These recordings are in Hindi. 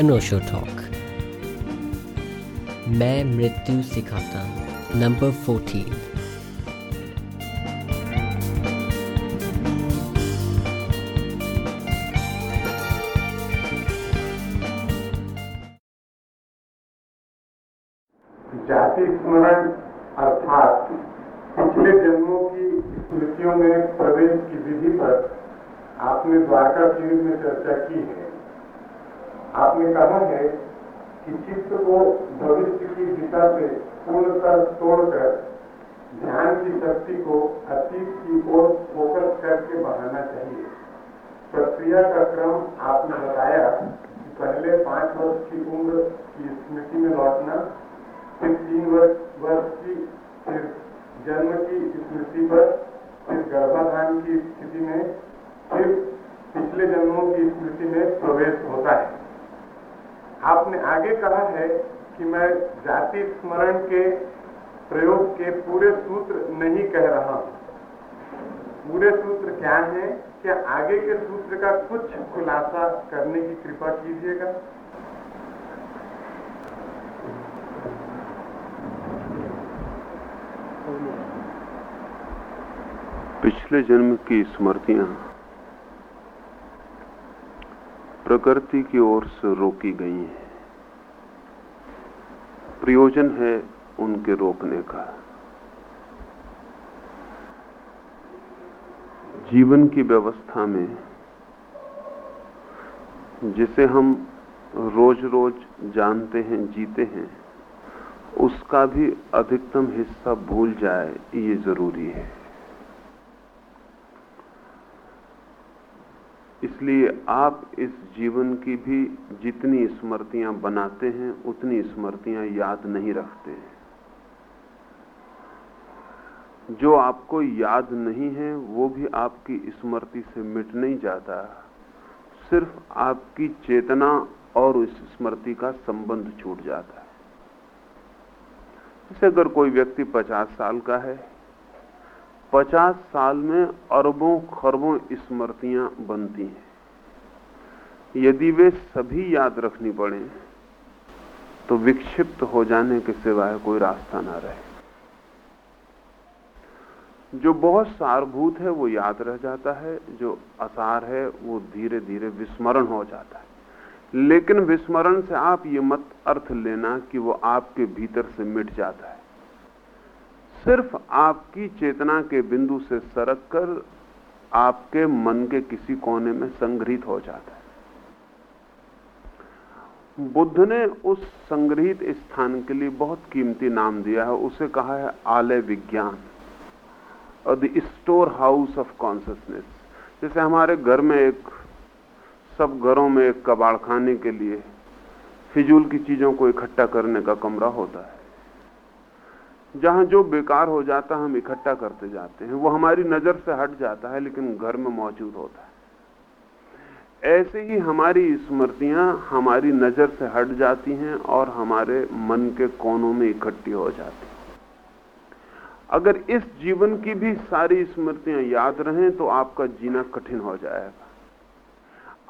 अनोशो टॉक मैं मृत्यु सिखाता हूँ। नंबर फोर्टीन जाति स्मरण अर्थात पिछले जन्मों की स्मृतियों में प्रवेश की विधि पर आपने द्वारका शिविर में चर्चा की है। आपने कहा है कि चित्त को भविष्य की दिशा से पूर्णतः तोड़कर ध्यान की शक्ति को अतीत की ओर फोकस करके बढ़ाना चाहिए। प्रक्रिया का क्रम आपने बताया कि पहले पाँच वर्ष की उम्र की स्मृति में लौटना, फिर तीन वर्ष वर्ष की, फिर जन्म की स्मृति पर, फिर गर्भाधान की स्थिति में, फिर पिछले जन्मों की स्मृति में प्रवेश होता है। आपने आगे कहा है कि मैं जाति स्मरण के प्रयोग के पूरे सूत्र नहीं कह रहा हूँ। पूरे सूत्र क्या है? क्या आगे के सूत्र का कुछ खुलासा करने की कृपा कीजिएगा? पिछले जन्म की स्मृतियाँ प्रकृति की ओर से रोकी गई हैं। प्रयोजन है उनके रोकने का। जीवन की व्यवस्था में, जिसे हम रोज रोज जानते हैं, जीते हैं, उसका भी अधिकतम हिस्सा भूल जाए, ये ज़रूरी है। इसलिए आप इस जीवन की भी जितनी स्मृतियाँ बनाते हैं, उतनी स्मृतियाँ याद नहीं रखते हैं। जो आपको याद नहीं है, वो भी आपकी स्मृति से मिट नहीं जाता। सिर्फ़ आपकी चेतना और उस स्मृति का संबंध छूट जाता है। जैसे अगर कोई व्यक्ति पचास साल का है पचास साल में अरबों खरबों स्मृतियाँ बनती हैं। यदि वे सभी याद रखनी पड़े तो विक्षिप्त हो जाने के सिवाय कोई रास्ता ना रहे। जो बहुत सारभूत है, वो याद रह जाता है, जो असार है, वो धीरे धीरे विस्मरण हो जाता है। लेकिन विस्मरण से आप ये मत अर्थ लेना कि वो आपके भीतर से मिट जाता है। सिर्फ़ आपकी चेतना के बिंदु से सरक कर आपके मन के किसी कोने में संग्रहित हो जाता है। बुद्ध ने उस संग्रहित स्थान के लिए बहुत कीमती नाम दिया है, उसे कहा है आलय विज्ञान, और the store house of consciousness जैसे हमारे घर में एक, सब घरों में एक कबाड़ खाने के लिए फिजूल की चीज़ों को इकट्ठा करने का कमरा होता है। जहाँ जो बेकार हो जाता हम इकट्ठा करते जाते हैं। वो हमारी नज़र से हट जाता है, लेकिन घर में मौजूद होता है। ऐसे ही हमारी स्मृतियाँ हमारी नज़र से हट जाती हैं और हमारे मन के कोनों में इकट्ठी हो जाती अगर इस जीवन की भी सारी स्मृतियाँ याद रहें तो आपका जीना कठिन हो जाएगा।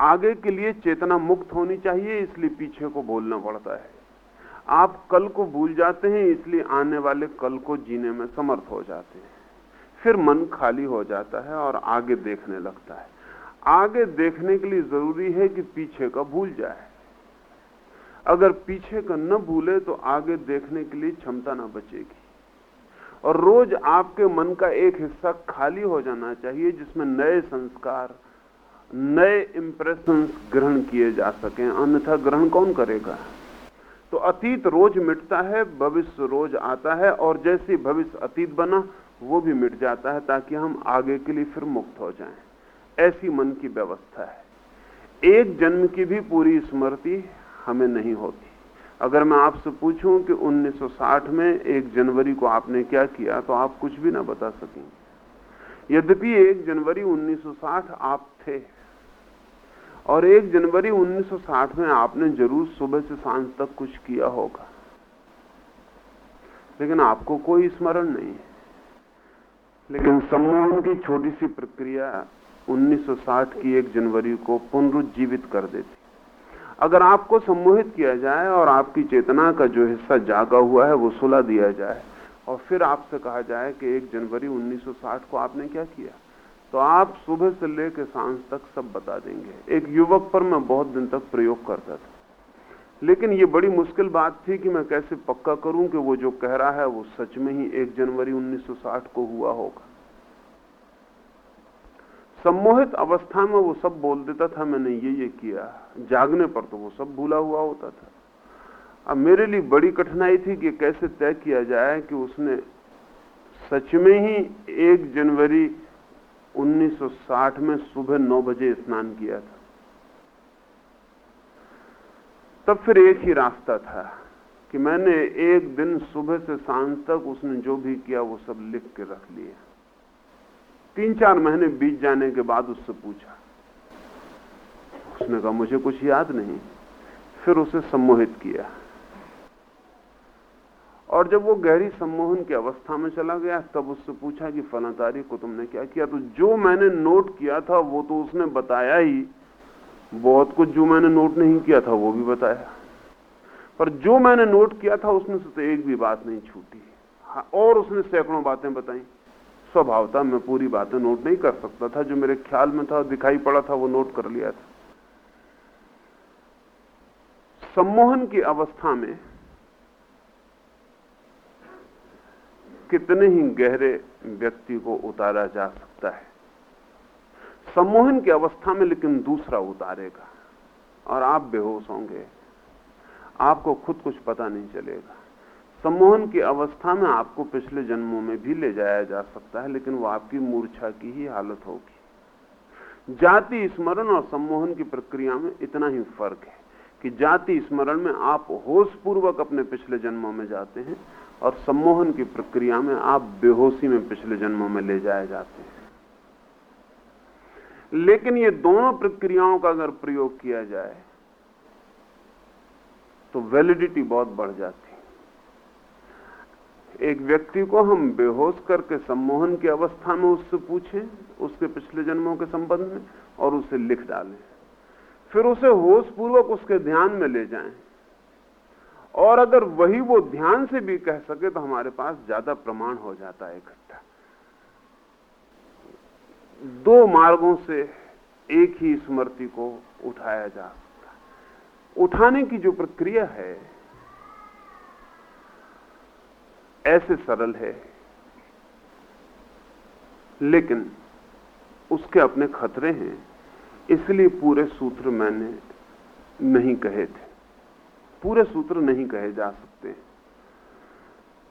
आगे के लिए चेतना मुक्त होनी चाहिए, इसलिए पीछे को बोलना पड़ता है। आप कल को भूल जाते हैं, इसलिए आने वाले कल को जीने में समर्थ हो जाते हैं। फिर मन खाली हो जाता है और आगे देखने लगता है। आगे देखने के लिए ज़रूरी है कि पीछे का भूल जाए। अगर पीछे का न भूले तो आगे देखने के लिए क्षमता ना बचेगी। और रोज आपके मन का एक हिस्सा खाली हो जाना चाहिए, जिसमें नए संस्कार, नए इंप्रेशंस ग्रहण किए जा सके। अन्यथा ग्रहण कौन करेगा? तो अतीत रोज मिटता है, भविष्य रोज आता है, और जैसे भविष्य अतीत बना, वो भी मिट जाता है, ताकि हम आगे के लिए फिर मुक्त हो जाएँ। ऐसी मन की व्यवस्था है। एक जन्म की भी पूरी स्मृति हमें नहीं होती। अगर मैं आपसे पूछूँ कि 1960 में एक जनवरी को आपने क्या किया तो आप कुछ भी ना बता सकेंगे। यद्यपि एक जनवरी 1960 आप थे। और एक जनवरी 1960 में आपने ज़रूर सुबह से साँझ तक कुछ किया होगा। लेकिन आपको कोई स्मरण नहीं है। लेकिन सम्मोहन की छोटी सी प्रक्रिया 1960 की एक जनवरी को पुनरुज्जीवित कर देती। अगर आपको सम्मोहित किया जाए और आपकी चेतना का जो हिस्सा जागा हुआ है, वो सुला दिया जाए। और फिर आपसे कहा जाए कि एक जनवरी 1960 को आपने क्या किया? तो आप सुबह से लेकर साँझ तक सब बता देंगे। एक युवक पर मैं बहुत दिन तक प्रयोग करता था। लेकिन ये बड़ी मुश्किल बात थी कि मैं कैसे पक्का करूँ कि वो जो कह रहा है, वो सच में ही एक जनवरी 1960 को हुआ होगा। सम्मोहित अवस्था में वो सब बोल देता था, मैंने ये ये किया। जागने पर तो वो सब भूला हुआ होता था। अब मेरे लिए बड़ी कठिनाई थी कि कैसे तय किया जाए कि उसने सच में ही एक जनवरी 1960 में सुबह नौ बजे स्नान किया था। तब फिर एक ही रास्ता था कि मैंने एक दिन सुबह से शाम तक उसने जो भी किया, वो सब लिख के रख लिया तीन चार महीने बीत जाने के बाद उससे पूछा। उसने कहा, मुझे कुछ याद नहीं। फिर उसे सम्मोहित किया। और जब वो गहरी सम्मोहन की अवस्था में चला गया तब उससे पूछा कि फला तारीख को तुमने क्या किया? तो जो मैंने नोट किया था वो तो उसने बताया ही। बहुत कुछ जो मैंने नोट नहीं किया था वो भी बताया। पर जो मैंने नोट किया था उसमें से तो एक भी बात नहीं छूटी। हाँ, और उसने सैकड़ों बातें बताई। स्वभावता मैं पूरी बातें नोट नहीं कर सकता था। जो मेरे ख्याल में था दिखाई पड़ा था वो नोट कर लिया था। सम्मोहन की अवस्था में कितने ही गहरे व्यक्ति को उतारा जा सकता है। सम्मोहन की अवस्था में लेकिन दूसरा उतारेगा और आप बेहोश होंगे। आपको खुद कुछ पता नहीं चलेगा। सम्मोहन की अवस्था में आपको पिछले जन्मों में भी ले जाया जा सकता है, लेकिन वो आपकी मूर्छा की ही हालत होगी। जाति स्मरण और सम्मोहन की प्रक्रिया में इतना ही फ़र्क है कि जाति स्मरण में आप होश पूर्वक अपने पिछले जन्मों में जाते हैं और सम्मोहन की प्रक्रिया में आप बेहोशी में पिछले जन्मों में ले जाए जाते हैं। लेकिन ये दोनों प्रक्रियाओं का अगर प्रयोग किया जाए तो वैलिडिटी बहुत बढ़ जाती है। एक व्यक्ति को हम बेहोश करके सम्मोहन की अवस्था में उससे पूछें, उसके पिछले जन्मों के संबंध में, और उसे लिख डालें। फिर उसे होश पूर्वक उसके ध्यान में ले जाएँ। और अगर वही वो ध्यान से भी कह सके तो हमारे पास ज़्यादा प्रमाण हो जाता है इकट्ठा। दो मार्गों से एक ही स्मृति को उठाया जा सकता उठाने की जो प्रक्रिया है, ऐसे सरल है, लेकिन उसके अपने खतरे हैं, इसलिए पूरे सूत्र मैंने नहीं कहे थे। पूरे सूत्र नहीं कहे जा सकते।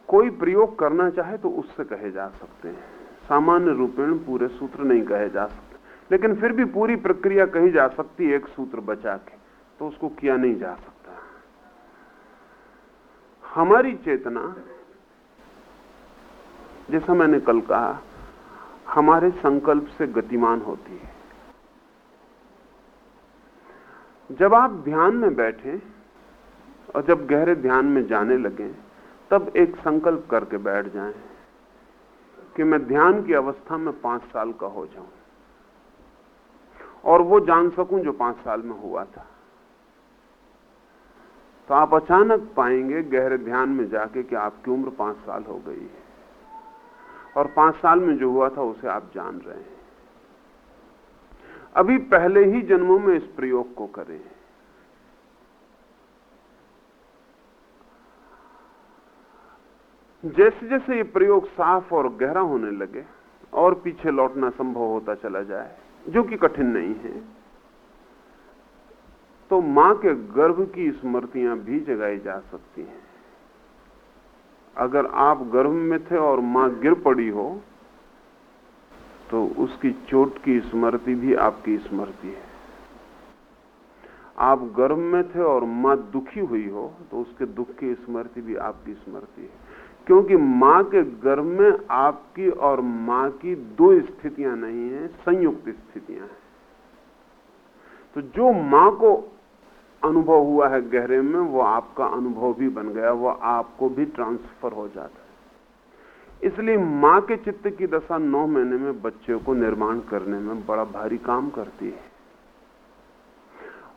कोई प्रयोग करना चाहे तो उससे कहे जा सकते हैं। सामान्य रूपेण पूरे सूत्र नहीं कहे जा सकते। लेकिन फिर भी पूरी प्रक्रिया कही जा सकती, एक सूत्र बचा के तो उसको किया नहीं जा सकता। हमारी चेतना, जैसा मैंने कल कहा, हमारे संकल्प से गतिमान होती है। जब आप ध्यान में बैठे और जब गहरे ध्यान में जाने लगे, तब एक संकल्प करके बैठ जाएँ कि मैं ध्यान की अवस्था में पाँच साल का हो जाऊँ। और वो जान सकूँ जो पाँच साल में हुआ था। तो आप अचानक पाएँगे गहरे ध्यान में जाके कि आपकी उम्र पाँच साल हो गई है। और पाँच साल में जो हुआ था, उसे आप जान रहे हैं। अभी पहले ही जन्मों में इस प्रयोग को करें। जैसे जैसे ये प्रयोग साफ़ और गहरा होने लगे और पीछे लौटना संभव होता चला जाए, जो कि कठिन नहीं है तो माँ के गर्भ की स्मृतियाँ भी जगाई जा सकती हैं। अगर आप गर्भ में थे और माँ गिर पड़ी हो तो उसकी चोट की स्मृति भी आपकी स्मृति है। आप गर्भ में थे और माँ दुखी हुई हो तो उसके दुख की स्मृति भी आपकी स्मृति है। क्योंकि माँ के गर्भ में आपकी और माँ की दो स्थितियाँ नहीं है, संयुक्त स्थितियाँ हैं। तो जो माँ को अनुभव हुआ है गहरे में, वो आपका अनुभव भी बन गया, वो आपको भी ट्रांसफ़र हो जाता है। इसलिए माँ के चित्त की दशा नौ महीने में बच्चे को निर्माण करने में बड़ा भारी काम करती है।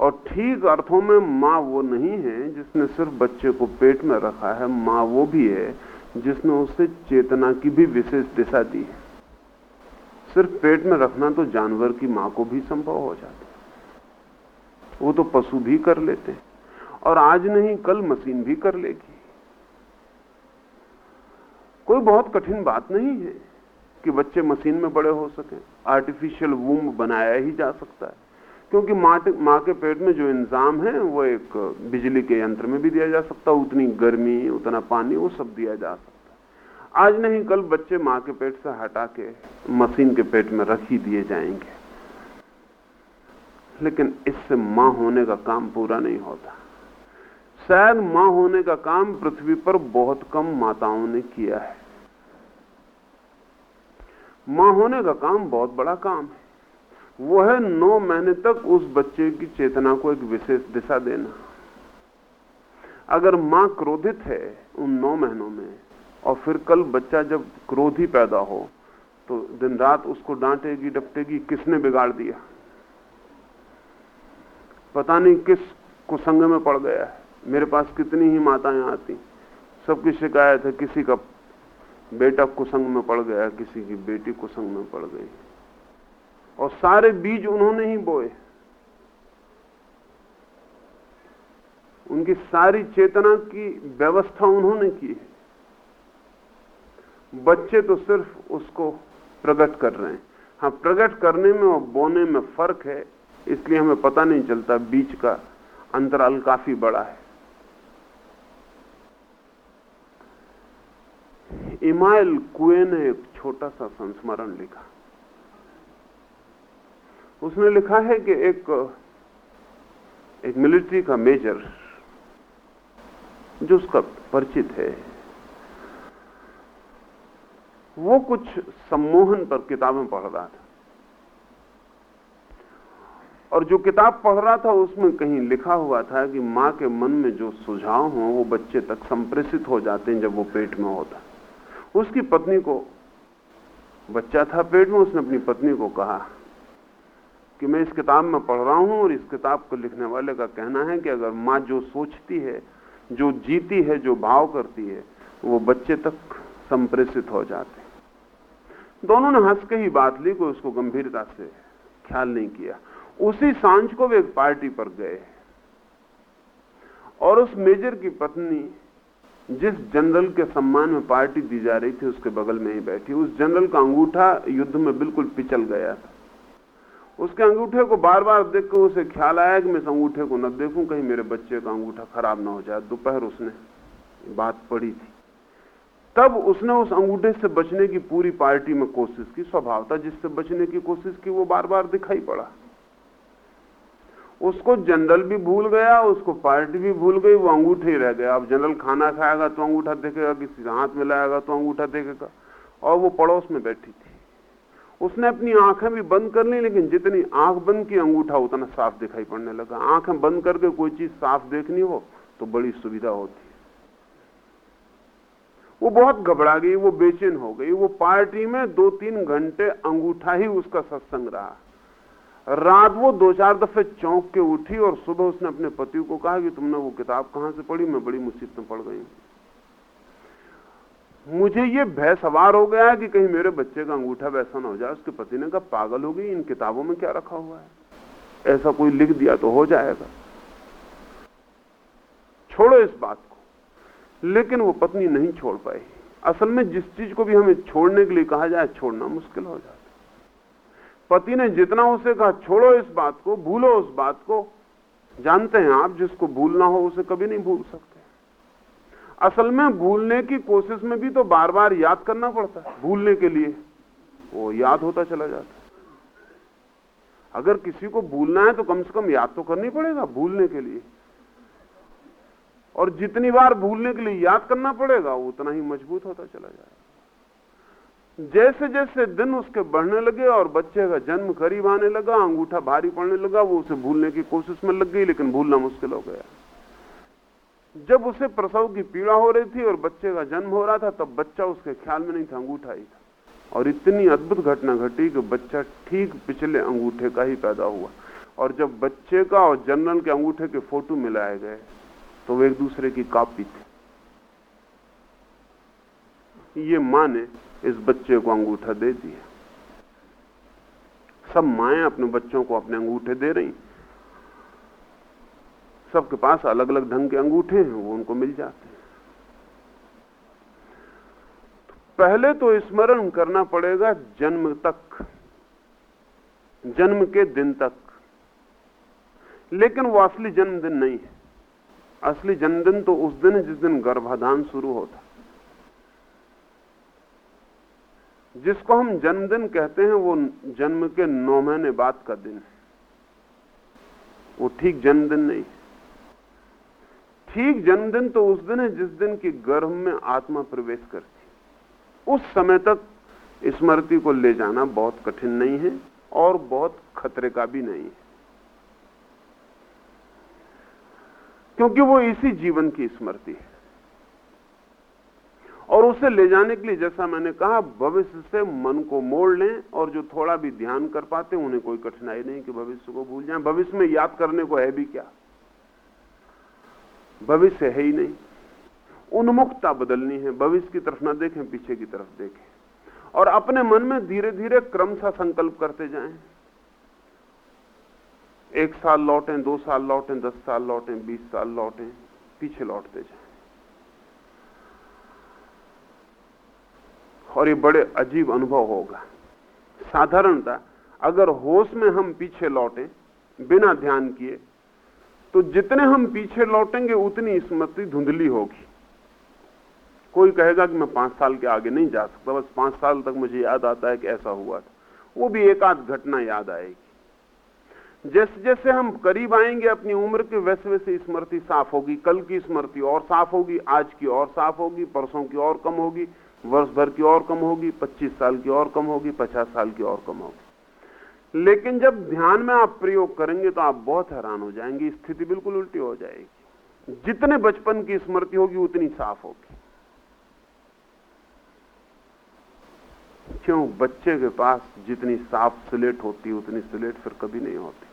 और ठीक अर्थों में माँ वो नहीं है जिसने सिर्फ़ बच्चे को पेट में रखा है, माँ वो भी है जिसने उसे चेतना की भी विशेष दिशा दी है। सिर्फ़ पेट में रखना तो जानवर की माँ को भी संभव हो जाता है। वो तो पशु भी कर लेते हैं और आज नहीं, कल मशीन भी कर लेगी। कोई बहुत कठिन बात नहीं है कि बच्चे मशीन में बड़े हो सके। आर्टिफिशियल वूम बनाया ही जा सकता है। क्योंकि माँ के पेट में जो इंजाम है, वो एक बिजली के यंत्र में भी दिया जा सकता उतनी गर्मी, उतना पानी, वो सब दिया जा सकता आज नहीं, कल बच्चे माँ के पेट से हटा के, मशीन के पेट में रख ही दिए जाएँगे। लेकिन इससे माँ होने का काम पूरा नहीं होता। शायद माँ होने का काम पृथ्वी पर बहुत कम माताओं ने किया है। माँ होने का काम बहुत बड़ा काम है। वो है नौ महीने तक उस बच्चे की चेतना को एक विशेष दिशा देना। अगर माँ क्रोधित है उन नौ महीनों में, और फिर कल बच्चा जब क्रोधी पैदा हो तो दिन रात उसको डांटेगी, डपटेगी, किसने बिगाड़ दिया? पता नहीं किस कुसंग में पड़ गया है। मेरे पास कितनी ही माताएँ आती। सबकी शिकायत है किसी का बेटा कुसंग में पड़ गया किसी की बेटी कुसंग में पड़ गई। और सारे बीज उन्होंने ही बोए। उनकी सारी चेतना की व्यवस्था उन्होंने की है। बच्चे तो सिर्फ़ उसको प्रकट कर रहे हैं। हाँ प्रकट करने में और बोने में फ़र्क है, इसलिए हमें पता नहीं चलता बीच का अंतराल काफ़ी बड़ा है। इमाइल कुए ने एक छोटा सा संस्मरण लिखा। उसने लिखा है कि एक एक मिलिट्री का मेजर, जो उसका परिचित है, वो कुछ सम्मोहन पर किताबें पढ़ रहा था। और जो किताब पढ़ रहा था, उसमें कहीं लिखा हुआ था कि माँ के मन में जो सुझाव हो, वो बच्चे तक संप्रेषित हो जाते हैं जब वो पेट में होता उसकी पत्नी को, बच्चा था पेट में, उसने अपनी पत्नी को कहा कि मैं इस किताब में पढ़ रहा हूँ और इस किताब को लिखने वाले का कहना है कि अगर माँ जो सोचती है, जो जीती है, जो भाव करती है, वो बच्चे तक संप्रेषित हो जाते दोनों ने हंस के ही बात ली कोई उसको गंभीरता से ख्याल नहीं किया। उसी साँझ को वे एक पार्टी पर गए। और उस मेजर की पत्नी, जिस जनरल के सम्मान में पार्टी दी जा रही थी, उसके बगल में ही बैठी। उस जनरल का अंगूठा युद्ध में बिल्कुल पिचल गया था। उसके अंगूठे को बार बार देखकर उसे ख्याल आया कि मैं इस अंगूठे को न देखूँ, कहीं मेरे बच्चे का अंगूठा खराब ना हो जाए। दोपहर उसने बात पड़ी थी। तब उसने उस अंगूठे से बचने की पूरी पार्टी में कोशिश की, स्वभाव था, जिससे बचने की कोशिश की, वो बार बार दिखाई पड़ा। उसको जनरल भी भूल गया, उसको पार्टी भी भूल गई, वो अंगूठे ही रह गया। अब जनरल खाना खाएगा तो अंगूठा देखेगा, किसी हाथ में लाएगा तो अंगूठा देखेगा। और वो पड़ोस में बैठी। उसने अपनी आँखें भी बंद कर ली, लेकिन जितनी आँख बंद की, अंगूठा उतना साफ़ दिखाई पड़ने लगा। आँखें बंद करके कोई चीज़ साफ़ देखनी हो तो बड़ी सुविधा होती वो बहुत घबरा गई, वो बेचैन हो गई। वो पार्टी में दो तीन घंटे अंगूठा ही उसका सत्संग रहा। रात वो दो चार दफे चौंक के उठी और सुबह उसने अपने पति को कहा कि तुमने वो किताब कहाँ से पढ़ी? मैं बड़ी मुसीबत में पड़ गई मुझे ये भय सवार हो गया कि कहीं मेरे बच्चे का अंगूठा वैसा ना हो जाए, उसके पति ने कहा पागल हो गई, इन किताबों में क्या रखा हुआ है? ऐसा कोई लिख दिया तो हो जाएगा। छोड़ो इस बात को। लेकिन वो पत्नी नहीं छोड़ पाई। असल में जिस चीज़ को भी हमें छोड़ने के लिए कहा जाए, छोड़ना मुश्किल हो जाता पति ने जितना उसे कहा, छोड़ो इस बात को, भूलो उस बात को। जानते हैं आप, जिसको भूलना हो, उसे कभी नहीं भूल सकते। असल में भूलने की कोशिश में भी तो बार बार याद करना पड़ता है, भूलने के लिए। वो याद होता चला जाता है। अगर किसी को भूलना है तो कम से कम याद तो करनी पड़ेगा, भूलने के लिए। और जितनी बार भूलने के लिए याद करना पड़ेगा उतना ही मज़बूत होता चला जाएगा। जैसे जैसे दिन उसके बढ़ने लगे और बच्चे का जन्म करीब आने लगा, अंगूठा भारी पड़ने लगा, वो उसे भूलने की कोशिश में लग गई, लेकिन भूलना मुश्किल हो गया। जब उसे प्रसव की पीड़ा हो रही थी और बच्चे का जन्म हो रहा था, तब बच्चा उसके ख्याल में नहीं था, अंगूठा ही था। और इतनी अद्भुत घटना घटी कि बच्चा ठीक पिछले अंगूठे का ही पैदा हुआ। और जब बच्चे का और जनरल के अंगूठे के फ़ोटो मिलाए गए तो वो एक दूसरे की कॉपी थे। ये माँ ने इस बच्चे को अंगूठा दे दिया। सब माएँ अपने बच्चों को अपने अंगूठे दे रही सबके पास अलग अलग ढंग के अंगूठे हैं, वो उनको मिल जाते हैं। तो पहले तो स्मरण करना पड़ेगा जन्म तक, जन्म के दिन तक। लेकिन वो असली जन्मदिन नहीं है। असली जन्मदिन तो उस दिन है जिस दिन गर्भाधान शुरू होता जिसको हम जन्मदिन कहते हैं, वो जन्म के नौ महीने बाद का दिन है। वो ठीक जन्मदिन नहीं ठीक जन्मदिन तो उस दिन है जिस दिन की गर्भ में आत्मा प्रवेश करती। उस समय तक स्मृति को ले जाना बहुत कठिन नहीं है और बहुत खतरे का भी नहीं है। क्योंकि वो इसी जीवन की स्मृति है। और उसे ले जाने के लिए जैसा मैंने कहा, भविष्य से मन को मोड़ लें और जो थोड़ा भी ध्यान कर पाते उन्हें कोई कठिनाई नहीं कि भविष्य को भूल जाएँ। भविष्य में याद करने को है भी क्या? भविष्य है ही नहीं। उन्मुखता बदलनी है। भविष्य की तरफ़ ना देखें, पीछे की तरफ़ देखें। और अपने मन में धीरे धीरे क्रमशः संकल्प करते जाएँ। एक साल लौटें, दो साल लौटें, दस साल लौटें, बीस साल लौटें, पीछे लौटते जाएँ। और ये बड़े अजीब अनुभव होगा। साधारणता अगर होश में हम पीछे लौटें, बिना ध्यान किए तो जितने हम पीछे लौटेंगे, उतनी स्मृति धुंधली होगी। कोई कहेगा कि मैं पाँच साल के आगे नहीं जा सकता, बस पाँच साल तक मुझे याद आता है कि ऐसा हुआ था। वो भी एक आध घटना याद आएगी। जैसे जैसे हम करीब आएँगे, अपनी उम्र के वैसे वैसे स्मृति साफ़ होगी। कल की स्मृति और साफ़ होगी, आज की और साफ़ होगी, परसों की और कम होगी, वर्ष भर की और कम होगी 25 साल की और कम होगी 50 साल की और कम होगी। लेकिन जब ध्यान में आप प्रयोग करेंगे तो आप बहुत हैरान हो जाएँगे, स्थिति बिल्कुल उल्टी हो जाएगी। जितने बचपन की स्मृति होगी, उतनी साफ़ होगी। क्यों? बच्चे के पास जितनी साफ़ स्लेट होती, उतनी स्लेट फिर कभी नहीं होती।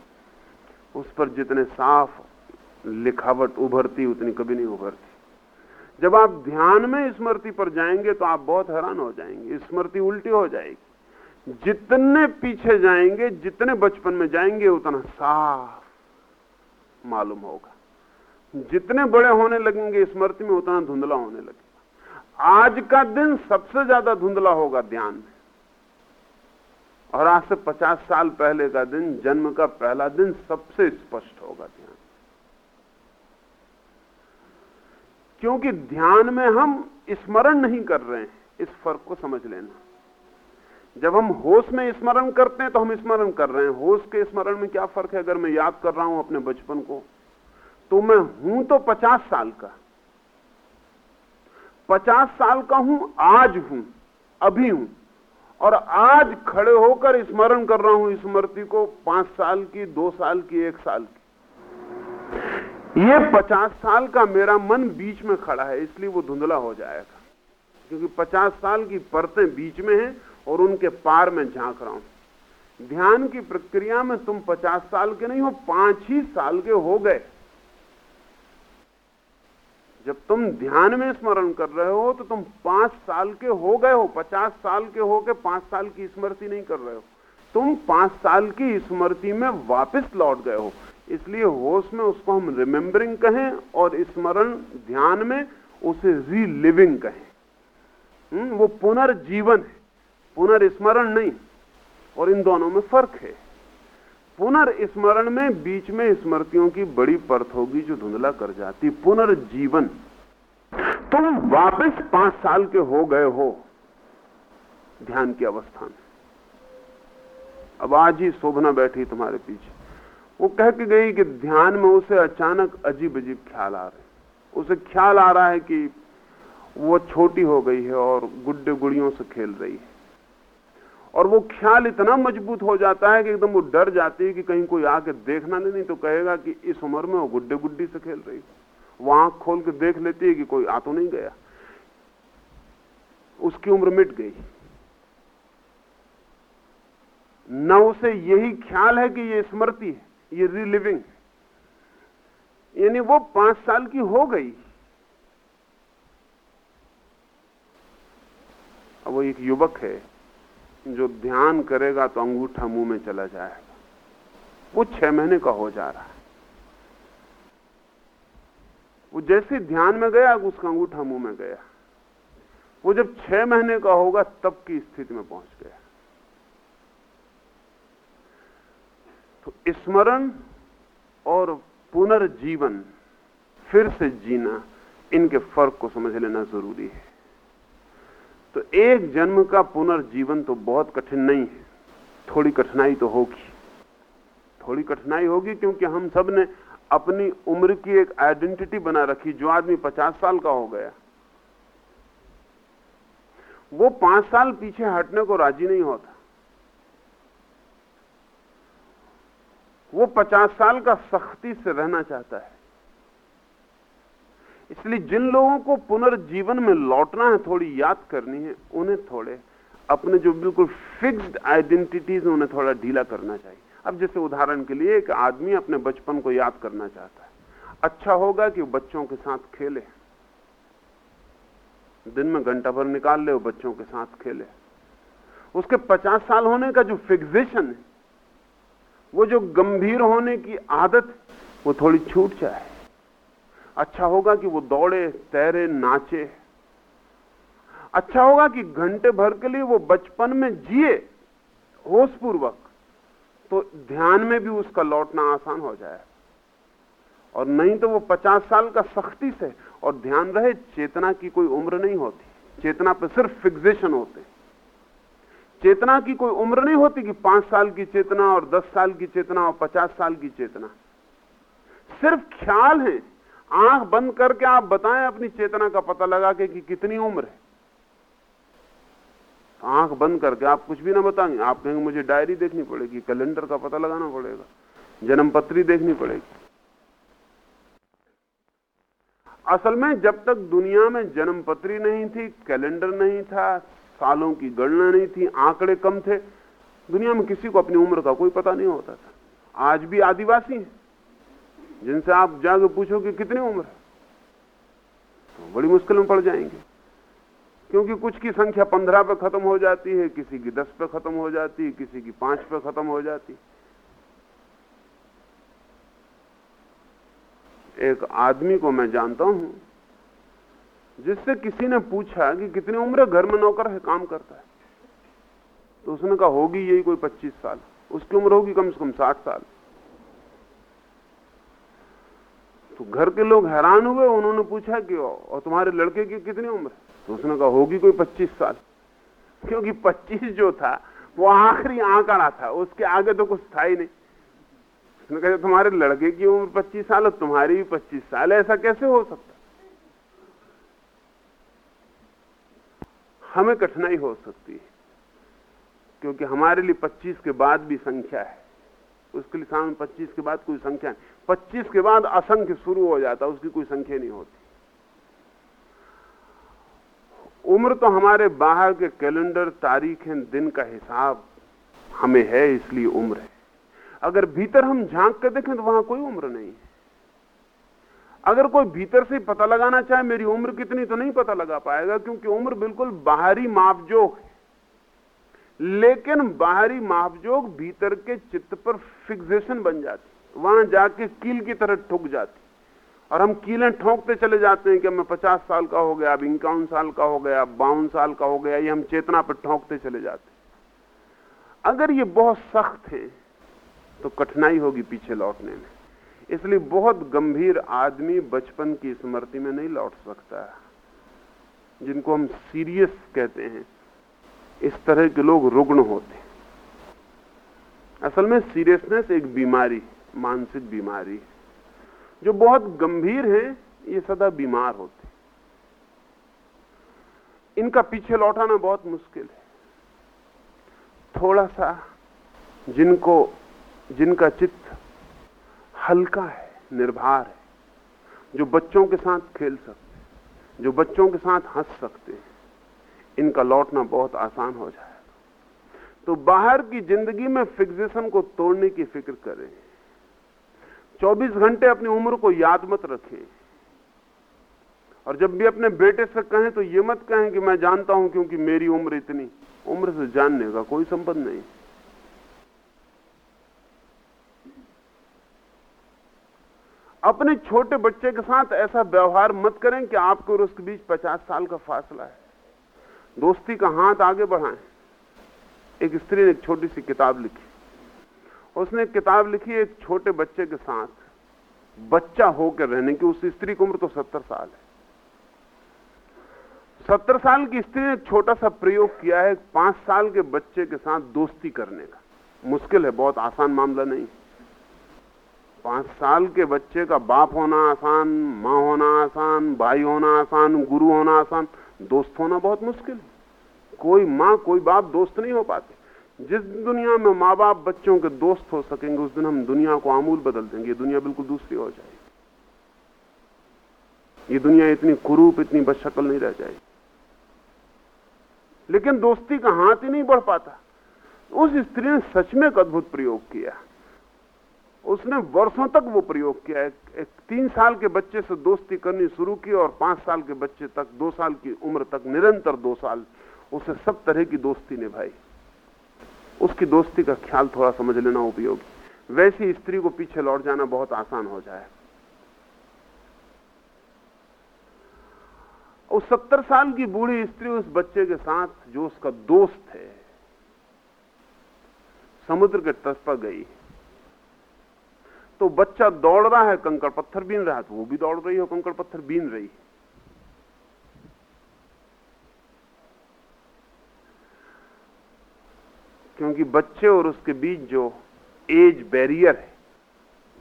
उस पर जितने साफ़ लिखावट उभरती, उतनी कभी नहीं उभरती। जब आप ध्यान में स्मृति पर जाएँगे तो आप बहुत हैरान हो जाएँगे। स्मृति उल्टी हो जाएगी। जितने पीछे जाएँगे, जितने बचपन में जाएँगे, उतना साफ़ मालूम होगा। जितने बड़े होने लगेंगे स्मृति में, उतना धुंधला होने लगेगा। आज का दिन सबसे ज़्यादा धुंधला होगा ध्यान में। और आज से 50 साल पहले का दिन, जन्म का पहला दिन सबसे स्पष्ट होगा ध्यान क्योंकि ध्यान में हम स्मरण नहीं कर रहे हैं, इस फ़र्क को समझ लेना। जब हम होश में स्मरण करते हैं तो हम स्मरण कर रहे हैं। होश के स्मरण में क्या फ़र्क है? अगर मैं याद कर रहा हूँ अपने बचपन को तो मैं हूँ तो पचास साल का। पचास साल का हूँ, आज हूँ, अभी हूँ। और आज खड़े होकर स्मरण कर रहा हूँ स्मृति को, पाँच साल की, दो साल की, एक साल की। ये पचास साल का मेरा मन बीच में खड़ा है, इसलिए वो धुंधला हो जाएगा। क्योंकि पचास साल की परतें बीच में हैं और उनके पार में झाँक रहा हूँ। ध्यान की प्रक्रिया में तुम पचास साल के नहीं हो पाँच ही साल के हो गए। जब तुम ध्यान में स्मरण कर रहे हो तो तुम पाँच साल के हो गए हो। पचास साल के हो के पाँच साल की स्मृति नहीं कर रहे हो। तुम पाँच साल की स्मृति में वापस लौट गए हो। इसलिए होश में उसको हम रिमेम्बरिंग कहें और स्मरण ध्यान में उसे रीलिविंग कहें। हम्म, वो पुनर्जीवन है। पुनर्स्मरण नहीं। और इन दोनों में फ़र्क है। पुनर्स्मरण में बीच में स्मृतियों की बड़ी परत होगी जो धुंधला कर जाती। पुनर्जीवन। तुम वापस पाँच साल के हो गए हो। ध्यान की अवस्था में। अब आज ही शोभना बैठी तुम्हारे पीछे। वो कह के गई कि ध्यान में उसे अचानक अजीब अजीब ख्याल आ रहे उसे ख्याल आ रहा है कि वो छोटी हो गई है और गुड्डे गुड़ियों से खेल रही है। और वो ख्याल इतना मज़बूत हो जाता है कि एकदम वो डर जाती है कि कहीं कोई आके देखना नहीं तो कहेगा कि इस उम्र में वो गुड्डे गुड्डी से खेल रही वो आँख खोल के देख लेती है कि कोई आ तो नहीं गया। उसकी उम्र मिट गई। न उसे यही ख्याल है कि ये स्मृति है, ये रिलिविंग यानी वो पाँच साल की हो गई। अब वो एक युवक है। जो ध्यान करेगा तो अंगूठा मुँह में चला जाएगा। वो छह महीने का हो जा रहा है। वो जैसे ध्यान में गया, उसका अंगूठा मुँह में गया। वो जब छह महीने का होगा, तब की स्थिति में पहुँच गया। तो स्मरण और पुनर्जीवन, फिर से जीना, इनके फ़र्क को समझ लेना ज़रूरी है। तो एक जन्म का पुनर्जीवन तो बहुत कठिन नहीं है। थोड़ी कठिनाई तो होगी। थोड़ी कठिनाई होगी क्योंकि हम सबने अपनी उम्र की एक आइडेंटिटी बना रखी, जो आदमी पचास साल का हो गया। वो पाँच साल पीछे हटने को राज़ी नहीं होता। वो पचास साल का सख्ती से रहना चाहता है। इसलिए जिन लोगों को पुनर्जीवन में लौटना है, थोड़ी याद करनी है, उन्हें थोड़े अपने जो बिल्कुल फिक्स्ड आइडेंटिटीज उन्हें थोड़ा ढीला करना चाहिए। अब जैसे उदाहरण के लिए, एक आदमी अपने बचपन को याद करना चाहता है। अच्छा होगा कि बच्चों के साथ खेले। दिन में घंटा भर निकाल ले बच्चों के साथ खेले। उसके पचास साल होने का जो फिक्सेशन है, वो जो गंभीर होने की आदत, वो थोड़ी छूट जाए। अच्छा होगा कि वो दौड़े, तैरे, नाचे। अच्छा होगा कि घंटे भर के लिए वो बचपन में जिए, होशपूर्वक। तो ध्यान में भी उसका लौटना आसान हो जाए। और नहीं तो वो पचास साल का सख्ती से और ध्यान रहे, चेतना की कोई उम्र नहीं होती। चेतना पर सिर्फ़ फिक्सेशन होते। चेतना की कोई उम्र नहीं होती कि पाँच साल की चेतना और दस साल की चेतना और पचास साल की चेतना। सिर्फ़ ख्याल है। आँख बंद करके आप बताएँ, अपनी चेतना का पता लगा के कि कितनी उम्र है। आँख बंद करके आप कुछ भी ना बताएँगे आप कहेंगे, मुझे डायरी देखनी पड़ेगी कैलेंडर का पता लगाना पड़ेगा जन्म पत्री देखनी पड़ेगी। असल में जब तक दुनिया में जन्म पत्री नहीं थी कैलेंडर नहीं था, सालों की गणना नहीं थी, आंकड़े कम थे, दुनिया में किसी को अपनी उम्र का कोई पता नहीं होता था। आज भी आदिवासी हैं। जिनसे आप जाके पूछो कि कितनी उम्र तो बड़ी मुश्किल में पड़ जाएँगे। क्योंकि कुछ की संख्या पंद्रह पे खत्म हो जाती है, किसी की दस पे खत्म हो जाती है, किसी की पाँच पे खत्म हो जाती एक आदमी को मैं जानता हूँ, जिससे किसी ने पूछा कि कितनी उम्र घर में नौकर है, काम करता है तो उसने कहा, होगी यही कोई पच्चीस साल, उसकी उम्र होगी कम से कम साठ साल। तो घर के लोग हैरान हुए उन्होंने पूछा कि और तुम्हारे लड़के की कितनी उम्र? तो उसने कहा, होगी कोई 25 साल। क्योंकि 25 जो था, वो आखिरी आंकड़ा था, उसके आगे तो कुछ था ही नहीं। उसने कहा तुम्हारे लड़के की उम्र 25 साल और तुम्हारी भी 25 साल, ऐसा कैसे हो सकता? हमें कठिनाई हो सकती है, क्योंकि हमारे लिए 25 के बाद भी संख्या है। उसके लिए सामने 25 के बाद कोई संख्या नहीं। 25 के बाद असंख्य शुरू हो जाता उसकी कोई संख्या नहीं होती। उम्र तो हमारे बाहर के कैलेंडर, तारीख दिन का हिसाब हमें है, इसलिए उम्र है। अगर भीतर हम झाँक कर देखें तो वहाँ कोई उम्र नहीं है। अगर कोई भीतर से पता लगाना चाहे, मेरी उम्र कितनी तो नहीं पता लगा पाएगा, क्योंकि उम्र बिल्कुल बाहरी मापजोक है। लेकिन बाहरी मापजोक भीतर के चित्त पर फिक्सेशन बन जाती वहाँ जाके कील की तरह ठुक जाती। और हम कीलें ठोंकते चले जाते हैं कि मैं पचास साल का हो गया, अब इक्यावन साल का हो गया, अब बावन साल का हो गया, ये हम चेतना पर ठोंकते चले जाते अगर ये बहुत सख्त है तो कठिनाई होगी पीछे लौटने में। इसलिए बहुत गंभीर आदमी बचपन की स्मृति में नहीं लौट सकता। जिनको हम सीरियस कहते हैं, इस तरह के लोग रुग्ण होते असल में सीरियसनेस एक बीमारी मानसिक बीमारी जो बहुत गंभीर हैं, ये सदा बीमार होते इनका पीछे लौटाना बहुत मुश्किल है। थोड़ा सा जिनको, जिनका चित्त हल्का है, निर्भर है, जो बच्चों के साथ खेल सकते हैं, जो बच्चों के साथ हंस सकते हैं, इनका लौटना बहुत आसान हो जाएगा। तो बाहर की ज़िंदगी में फिक्सेशन को तोड़ने की फ़िक्र करें। 24 घंटे अपनी उम्र को याद मत रखें। और जब भी अपने बेटे से कहें तो ये मत कहें कि मैं जानता हूँ क्योंकि मेरी उम्र इतनी, उम्र से जानने का कोई संबंध नहीं। अपने छोटे बच्चे के साथ ऐसा व्यवहार मत करें कि आपके और उसके बीच 50 साल का फासला है। दोस्ती का हाथ आगे बढ़ाएँ। एक स्त्री ने एक छोटी सी किताब लिखी। उसने किताब लिखी एक छोटे बच्चे के साथ। बच्चा होकर रहने की उस स्त्री की उम्र तो सत्तर साल है। सत्तर साल की स्त्री ने छोटा सा प्रयोग किया है पाँच साल के बच्चे के साथ दोस्ती करने का। मुश्किल है, बहुत आसान मामला नहीं। पाँच साल के बच्चे का बाप होना आसान, माँ होना आसान, भाई होना आसान, गुरु होना आसान, दोस्त होना बहुत मुश्किल है। कोई माँ, कोई बाप दोस्त नहीं हो पाते। जिस दुनिया में माँ बाप बच्चों के दोस्त हो सकेंगे उस दिन हम दुनिया को आमूल बदल देंगे दुनिया बिल्कुल दूसरी हो जाएगी। ये दुनिया इतनी कुरूप इतनी बदशकल नहीं रह जाएगी। लेकिन दोस्ती का हाथ ही नहीं बढ़ पाता। उस स्त्री ने सच में एक अद्भुत प्रयोग किया। उसने वर्षों तक वो प्रयोग किया। एक, एक तीन साल के बच्चे से दोस्ती करनी शुरू की और पाँच साल के बच्चे तक दो साल की उम्र तक निरंतर दो साल उसे सब तरह की दोस्ती निभाई। उसकी दोस्ती का ख्याल थोड़ा समझ लेना उपयोगी। वैसी स्त्री को पीछे लौट जाना बहुत आसान हो जाए। उस सत्तर साल की बूढ़ी स्त्री उस बच्चे के साथ, जो उसका दोस्त है, समुद्र के तट पर गई। तो बच्चा दौड़ रहा है, कंकड़ पत्थर बीन रहा है तो वो भी दौड़ रही हो, कंकड़ पत्थर बीन रही। है क्योंकि बच्चे और उसके बीच जो एज बैरियर है,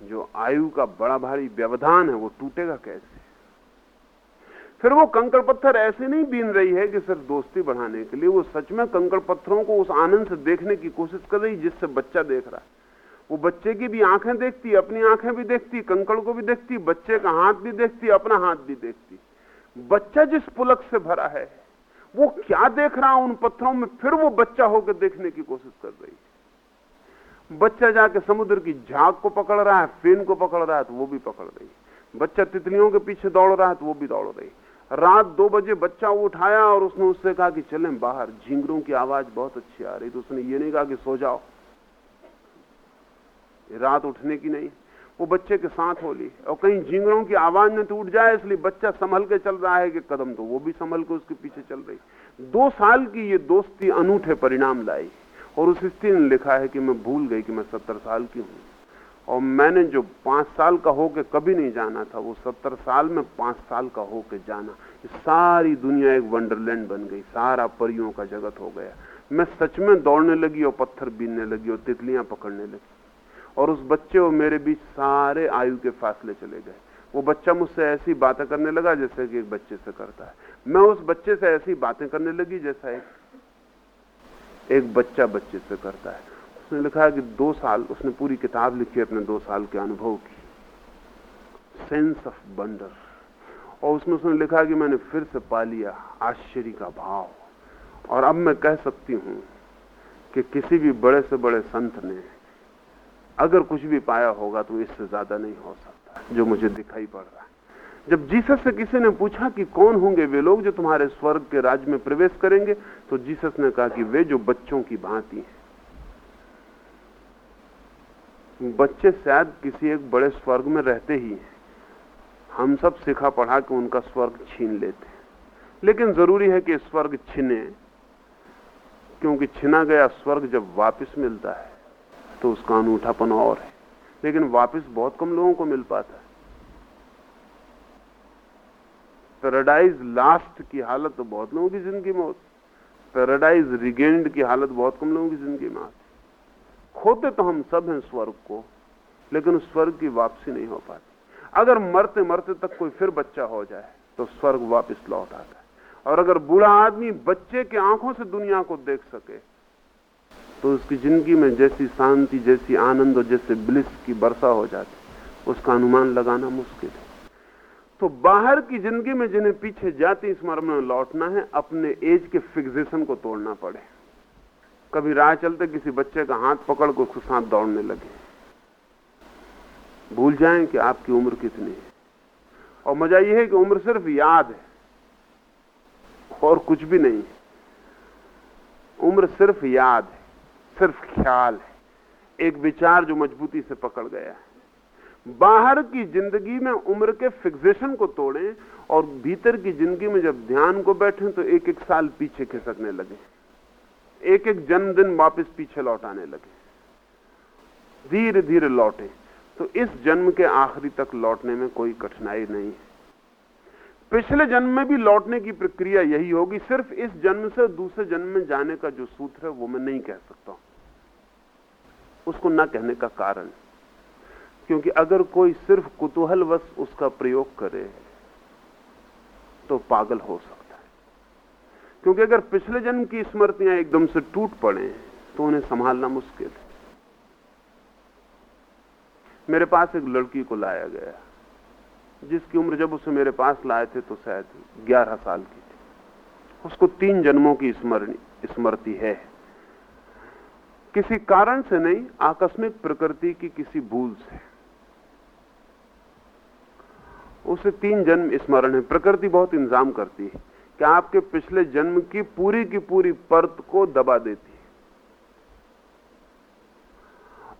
जो आयु का बड़ा भारी व्यवधान है, वो टूटेगा कैसे? फिर वो कंकड़ पत्थर ऐसे नहीं बीन रही है कि सिर्फ़ दोस्ती बढ़ाने के लिए, वो सच में कंकड़ पत्थरों को उस आनंद से देखने की कोशिश कर रही जिससे बच्चा देख रहा है। वो बच्चे की भी आँखें देखती, अपनी आँखें भी देखती, कंकड़ को भी देखती, बच्चे का हाथ भी देखती, अपना हाथ भी देखती। बच्चा जिस पुलक से भरा है वो क्या देख रहा उन पत्थरों में? फिर वो बच्चा होकर देखने की कोशिश कर रही है। बच्चा जाके समुद्र की झाग को पकड़ रहा है, फेन को पकड़ रहा है तो वो भी पकड़ रही है। बच्चा तितलियों के पीछे दौड़ रहा है तो वो भी दौड़ रही रात दो बजे बच्चा उठाया और उसने उससे कहा कि चलें बाहर। झिंगरों की आवाज़ बहुत अच्छी आ रही तो उसने ये नहीं कहा कि सो जाओ। रात उठने की नहीं वो बच्चे के साथ हो ली। और कहीं झिंगरों की आवाज़ में टूट जाए, इसलिए बच्चा संभल के चल रहा है कि कदम तो वो भी संभल के उसके पीछे चल रही। दो साल की ये दोस्ती अनूठे परिणाम लाई और उस स्त्री ने लिखा है कि मैं भूल गई कि मैं सत्तर साल की हूँ। और मैंने जो पाँच साल का होके कभी नहीं जाना था, वो सत्तर साल में पाँच साल का होके जाना। सारी दुनिया एक वंडरलैंड बन गई, सारा परियों का जगत हो गया। मैं सच में दौड़ने लगी और पत्थर बीनने लगी और तितलियाँ पकड़ने लगी। और उस बच्चे और मेरे बीच सारे आयु के फासले चले गए। वो बच्चा मुझसे ऐसी बातें करने लगा जैसे कि एक बच्चे से करता है। मैं उस बच्चे से ऐसी बातें करने लगी जैसा एक एक बच्चा बच्चे से करता है। उसने लिखा कि दो साल, उसने पूरी किताब लिखी अपने दो साल के अनुभव की। सेंस ऑफ़ बंडर और उसमें उसने लिखा कि मैंने फिर से पा लिया आश्चर्य का भाव। और अब मैं कह सकती हूँ कि किसी भी बड़े से बड़े संत ने अगर कुछ भी पाया होगा तो इससे ज़्यादा नहीं हो सकता, जो मुझे दिखाई पड़ रहा है। जब जीसस से किसी ने पूछा कि कौन होंगे वे लोग जो तुम्हारे स्वर्ग के राज्य में प्रवेश करेंगे तो जीसस ने कहा कि वे जो बच्चों की भांति हैं। बच्चे शायद किसी एक बड़े स्वर्ग में रहते ही हैं। हम सब सिखा पढ़ा के उनका स्वर्ग छीन लेते हैं। लेकिन ज़रूरी है कि स्वर्ग छिने, क्योंकि छिना गया स्वर्ग जब वापस मिलता है तो उसका अनूठापन और है। लेकिन वापस बहुत कम लोगों को मिल पाता। है पैराडाइज लास्ट की हालत तो बहुत लोगों की ज़िंदगी में होती। पैराडाइज रिगेंड की हालत बहुत कम लोगों की ज़िंदगी में आती। खोते तो हम सब हैं स्वर्ग को, लेकिन उस स्वर्ग की वापसी नहीं हो पाती। अगर मरते मरते तक कोई फिर बच्चा हो जाए तो स्वर्ग वापस लौट आता है। और अगर बूढ़ा आदमी बच्चे के आँखों से दुनिया को देख सके तो उसकी ज़िंदगी में जैसी शांति, जैसी आनंद और जैसे ब्लिस की वर्षा हो जाती, उसका अनुमान लगाना मुश्किल है। तो बाहर की ज़िंदगी में जिन्हें पीछे जाति स्मरण में लौटना है, अपने एज के फिक्सेशन को तोड़ना पड़े। कभी राह चलते किसी बच्चे का हाथ पकड़ को उसके साथ दौड़ने लगे। भूल जाएँ कि आपकी उम्र कितनी है। और मज़ा यह है कि उम्र सिर्फ़ याद है, और कुछ भी नहीं है। उम्र सिर्फ़ याद है। सिर्फ़ ख्याल है। एक विचार जो मजबूती से पकड़ गया है। बाहर की ज़िंदगी में उम्र के फिक्सेशन को तोड़ें और भीतर की ज़िंदगी में जब ध्यान को बैठे तो एक एक साल पीछे खिसकने लगे। एक एक जन्मदिन वापस पीछे लौटाने लगे। धीरे धीरे लौटे। तो इस जन्म के आखिरी तक लौटने में कोई कठिनाई नहीं है। पिछले जन्म में भी लौटने की प्रक्रिया यही होगी। सिर्फ़ इस जन्म से दूसरे जन्म में जाने का जो सूत्र है वो मैं नहीं कह सकता उसको ना कहने का कारण। क्योंकि अगर कोई सिर्फ़ कुतूहलवश उसका प्रयोग करे तो पागल हो सकता है। क्योंकि अगर पिछले जन्म की स्मृतियाँ एकदम से टूट पड़े तो उन्हें संभालना मुश्किल है। मेरे पास एक लड़की को लाया गया। जिसकी उम्र जब उसे मेरे पास लाए थे तो शायद 11 साल की थी। उसको तीन जन्मों की स्मृति स्मृति है। किसी कारण से नहीं, आकस्मिक प्रकृति की किसी भूल से। उसे तीन जन्म स्मरण है। प्रकृति बहुत इंतज़ाम करती है कि आपके पिछले जन्म की पूरी की पूरी परत को दबा देती है।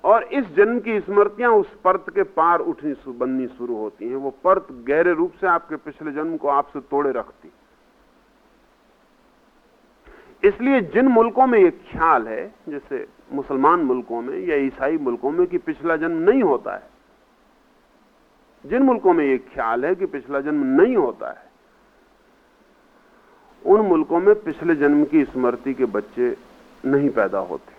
और इस जन्म की स्मृतियाँ उस परत के पार उठनी बननी शुरू होती हैं। वो परत गहरे रूप से आपके पिछले जन्म को आपसे तोड़े रखती इसलिए जिन मुल्कों में ये ख्याल है, जैसे मुसलमान मुल्कों में या ईसाई मुल्कों में कि पिछला जन्म नहीं होता है। जिन मुल्कों में ये ख्याल है कि पिछला जन्म नहीं होता है, उन मुल्कों में पिछले जन्म की स्मृति के बच्चे नहीं पैदा होते।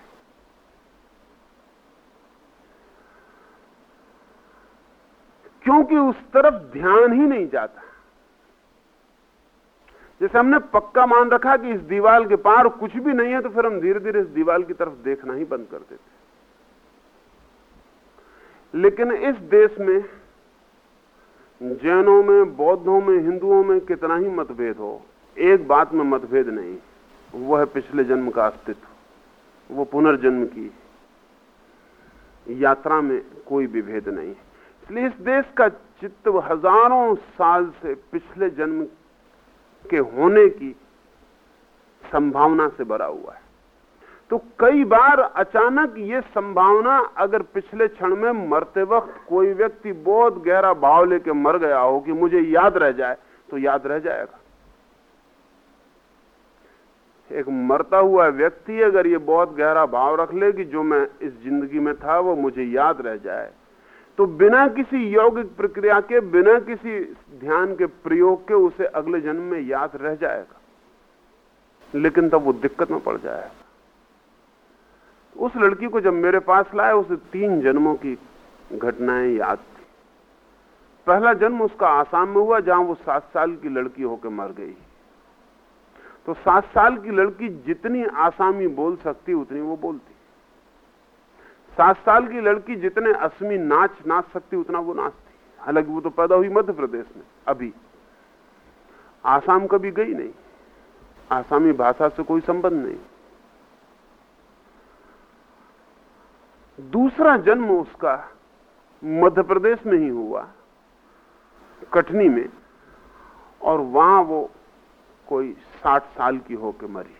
क्योंकि उस तरफ़ ध्यान ही नहीं जाता। जैसे हमने पक्का मान रखा कि इस दीवार के पार कुछ भी नहीं है तो फिर हम धीरे धीरे इस दीवार की तरफ़ देखना ही बंद कर देते लेकिन इस देश में, जैनों में, बौद्धों में, हिंदुओं में कितना ही मतभेद हो, एक बात में मतभेद नहीं, वह पिछले जन्म का अस्तित्व, वो पुनर्जन्म की यात्रा में कोई विभेद नहीं। इसलिए इस देश का चित्त हज़ारों साल से पिछले जन्म के होने की संभावना से भरा हुआ है। तो कई बार अचानक ये संभावना अगर पिछले क्षण में मरते वक्त कोई व्यक्ति बहुत गहरा भाव लेके मर गया हो कि मुझे याद रह जाए तो याद रह जाएगा। एक मरता हुआ व्यक्ति अगर ये बहुत गहरा भाव रख ले कि जो मैं इस ज़िंदगी में था, वो मुझे याद रह जाए तो बिना किसी यौगिक प्रक्रिया के, बिना किसी ध्यान के प्रयोग के उसे अगले जन्म में याद रह जाएगा। लेकिन तब वो दिक्कत में पड़ जाएगा। उस लड़की को जब मेरे पास लाए, उसे तीन जन्मों की घटनाएँ याद थी। पहला जन्म उसका आसाम में हुआ, जहाँ वो सात साल की लड़की होकर मर गई। तो सात साल की लड़की जितनी आसामी बोल सकती, उतनी वो बोलती। सात साल की लड़की जितने असमी नाच नाच सकती, उतना वो नाचती हालाँकि वो तो पैदा हुई मध्य प्रदेश में, अभी। आसाम कभी गई नहीं। आसामी भाषा से कोई संबंध नहीं। दूसरा जन्म उसका मध्य प्रदेश में ही हुआ, कटनी में, और वहाँ वो कोई साठ साल की होकर मरी।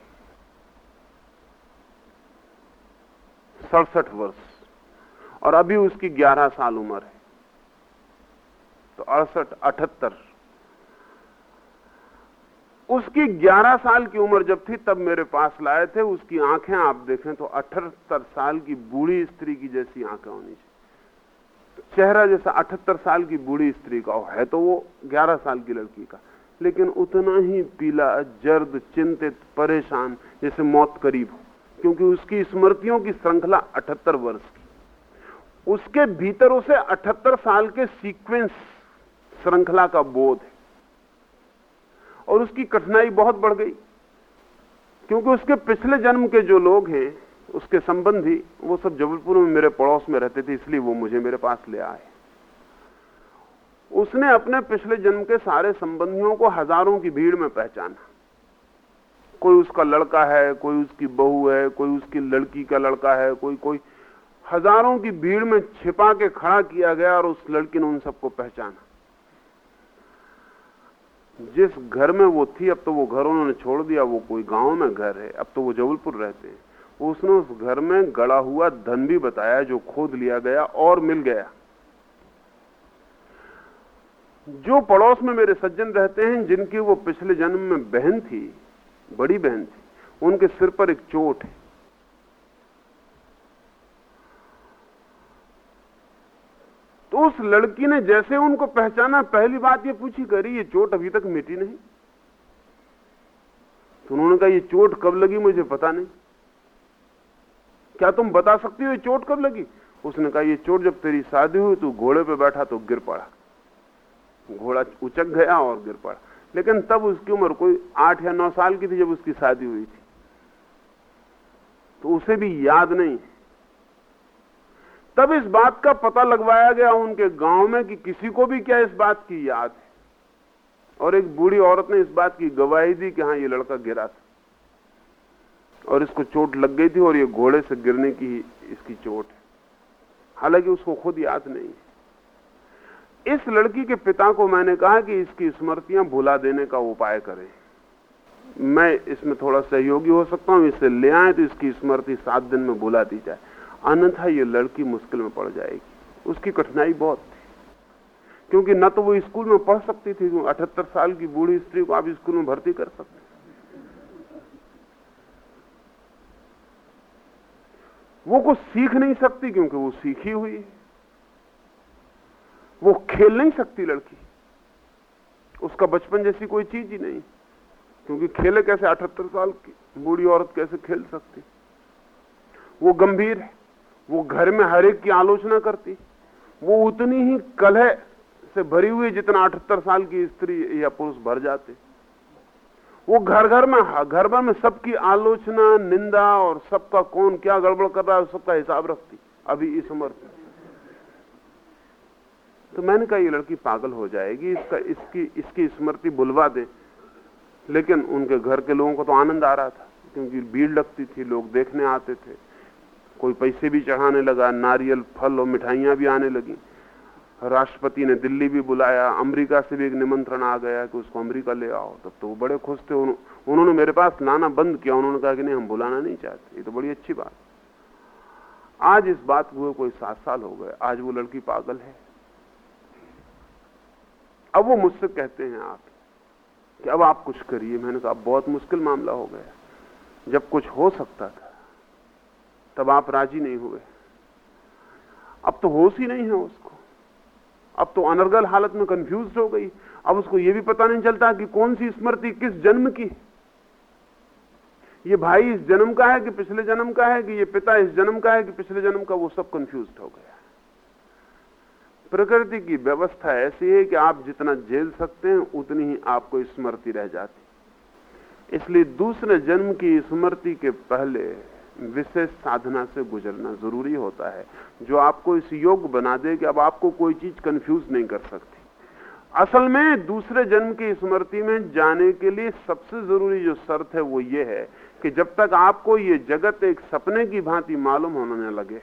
सड़सठ वर्ष। और अभी उसकी ग्यारह साल उम्र है। तो अड़सठ, अठहत्तर। उसकी 11 साल की उम्र जब थी, तब मेरे पास लाए थे, उसकी आँखें आप देखें तो अठहत्तर साल की बूढ़ी स्त्री की जैसी आँखें होनी चाहिए। चेहरा जैसा अठहत्तर साल की बूढ़ी स्त्री का है तो वो 11 साल की लड़की का। लेकिन उतना ही पीला, जर्द, चिंतित, परेशान, जैसे मौत करीब हो। क्योंकि उसकी स्मृतियों की श्रृंखला अठहत्तर वर्ष उसके भीतर उसे अठहत्तर साल के सीक्वेंस श्रृंखला का बोध है। और उसकी कठिनाई बहुत बढ़ गई। क्योंकि उसके पिछले जन्म के जो लोग हैं, उसके संबंधी, वो सब जबलपुर में मेरे पड़ोस में रहते थे, इसलिए वो मुझे मेरे पास ले आए। उसने अपने पिछले जन्म के सारे संबंधियों को हज़ारों की भीड़ में पहचाना। कोई उसका लड़का है, कोई उसकी बहू है, कोई उसकी लड़की का लड़का है, कोई कोई हज़ारों की भीड़ में छिपा के खड़ा किया गया और उस लड़की ने उन सबको पहचाना। जिस घर में वो थी, अब तो वो घर उन्होंने छोड़ दिया, वो कोई गाँव में घर है, अब तो वो जबलपुर रहते हैं। उसने उस घर में गड़ा हुआ धन भी बताया, जो खोद लिया गया और मिल गया। जो पड़ोस में मेरे सज्जन रहते हैं, जिनकी वो पिछले जन्म में बहन थी, बड़ी बहन थी, उनके सिर पर एक चोट है। उस लड़की ने जैसे उनको पहचाना, पहली बात ये पूछी करी ये चोट अभी तक मिटी नहीं। तो उन्होंने कहा, ये चोट कब लगी मुझे पता नहीं। क्या तुम बता सकती हो, ये चोट कब लगी? उसने कहा, ये चोट जब तेरी शादी हुई, तू घोड़े पे बैठा तो गिर पड़ा। घोड़ा उचक गया और गिर पड़ा। लेकिन तब उसकी उम्र कोई आठ या नौ साल की थी जब उसकी शादी हुई थी। तो उसे भी याद नहीं तब इस बात का पता लगवाया गया उनके गाँव में कि किसी को भी क्या इस बात की याद है। और एक बूढ़ी औरत ने इस बात की गवाही दी कि हाँ ये लड़का गिरा था। और इसको चोट लग गई थी और ये घोड़े से गिरने की इसकी चोट है। हालाँकि उसको खुद याद नहीं है। इस लड़की के पिता को मैंने कहा कि इसकी स्मृतियाँ भुला देने का उपाय करें। मैं इसमें थोड़ा सहयोगी हो सकता हूँ, इसे ले आए तो इसकी स्मृति सात दिन में भुला दी जाए। अन्यथा ये लड़की मुश्किल में पड़ जाएगी। उसकी कठिनाई बहुत थी। क्योंकि न तो वो स्कूल में पढ़ सकती थी अठहत्तर साल की बूढ़ी स्त्री को आप स्कूल में भर्ती कर सकते वो कुछ सीख नहीं सकती, क्योंकि वो सीखी हुई वो खेल नहीं सकती लड़की। उसका बचपन जैसी कोई चीज़ ही नहीं। क्योंकि खेले कैसे अठहत्तर साल की बूढ़ी औरत कैसे खेल सकती? वो गंभीर है। वो घर में हर एक की आलोचना करती। वो उतनी ही कलह से भरी हुई जितना अठहत्तर साल की स्त्री या पुरुष भर जाते। वो घर घर में घर भर में सबकी आलोचना, निंदा और सबका कौन क्या गड़बड़ कर रहा है, सबका हिसाब रखती, अभी इस उम्र तो मैंने कहा, ये लड़की पागल हो जाएगी, इसका, इसकी इसकी स्मृति बुलवा दे। लेकिन उनके घर के लोगों को तो आनंद आ रहा था, क्योंकि भीड़ लगती थी, लोग देखने आते थे। कोई पैसे भी चढ़ाने लगा, नारियल, फल और मिठाइयाँ भी आने लगी। राष्ट्रपति ने दिल्ली भी बुलाया, अमेरिका से भी एक निमंत्रण आ गया कि उसको अमेरिका ले आओ। तब तो वो बड़े खुश थे उन्होंने मेरे पास लाना बंद किया, उन्होंने कहा कि नहीं, हम बुलाना नहीं चाहते। ये तो बड़ी अच्छी बात। आज इस बात हुए कोई सात साल हो गए, आज वो लड़की पागल है। अब वो मुझसे कहते हैं आप कि अब आप कुछ करिए। मैंने कहा बहुत मुश्किल मामला हो गया। जब कुछ हो सकता था तब आप राज़ी नहीं हुए। अब तो होश ही नहीं है उसको। अब तो अनर्गल हालत में कंफ्यूज हो गई। अब उसको यह भी पता नहीं चलता कि कौन सी स्मृति किस जन्म की। ये भाई इस जन्म का है कि पिछले जन्म का है कि ये पिता इस जन्म का है कि पिछले जन्म का, वो सब कंफ्यूज हो गया। प्रकृति की व्यवस्था ऐसी है कि आप जितना झेल सकते हैं, उतनी ही आपको स्मृति रह जाती। इसलिए दूसरे जन्म की स्मृति के पहले विशेष साधना से गुजरना ज़रूरी होता है। जो आपको इस योग बना दे कि अब आपको कोई चीज़ कंफ्यूज नहीं कर सकती। असल में दूसरे जन्म की स्मृति में जाने के लिए सबसे ज़रूरी जो शर्त है वो ये है कि जब तक आपको ये जगत एक सपने की भांति मालूम होने लगे,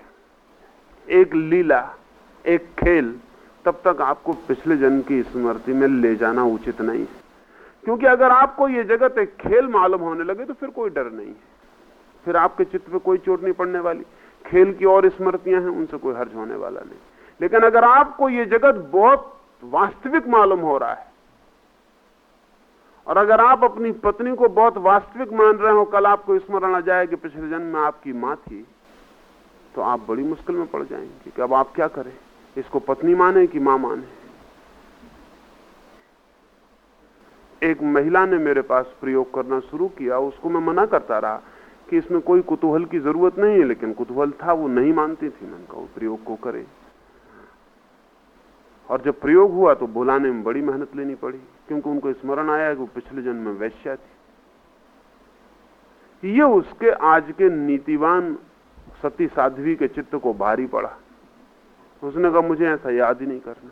एक लीला, एक खेल, तब तक आपको पिछले जन्म की स्मृति में ले जाना उचित नहीं है। क्योंकि अगर आपको ये जगत एक खेल मालूम होने लगे तो फिर कोई डर नहीं है। फिर आपके चित्त पे कोई चोट नहीं पड़ने वाली। खेल की और स्मृतियाँ हैं, उनसे कोई हर्ज होने वाला नहीं। लेकिन अगर आपको ये जगत बहुत वास्तविक मालूम हो रहा है, और अगर आप अपनी पत्नी को बहुत वास्तविक मान रहे हो, कल आपको स्मरण आ जाए कि पिछले जन्म में आपकी माँ थी तो आप बड़ी मुश्किल में पड़ जाएँगे कि अब आप क्या करें? इसको पत्नी माने कि माँ माने? एक महिला ने मेरे पास प्रयोग करना शुरू किया, उसको मैं मना करता रहा। कि इसमें कोई कुतूहल की ज़रूरत नहीं है, लेकिन कुतूहल था, वो नहीं मानती थी, मैंने कहा प्रयोग को करे। और जब प्रयोग हुआ तो बुलाने में बड़ी मेहनत लेनी पड़ी, क्योंकि उनको स्मरण आया कि वो पिछले जन्म में वैश्या थी। ये उसके आज के नीतिवान सती साध्वी के चित्त को भारी पड़ा। उसने कहा, मुझे ऐसा याद ही नहीं करना।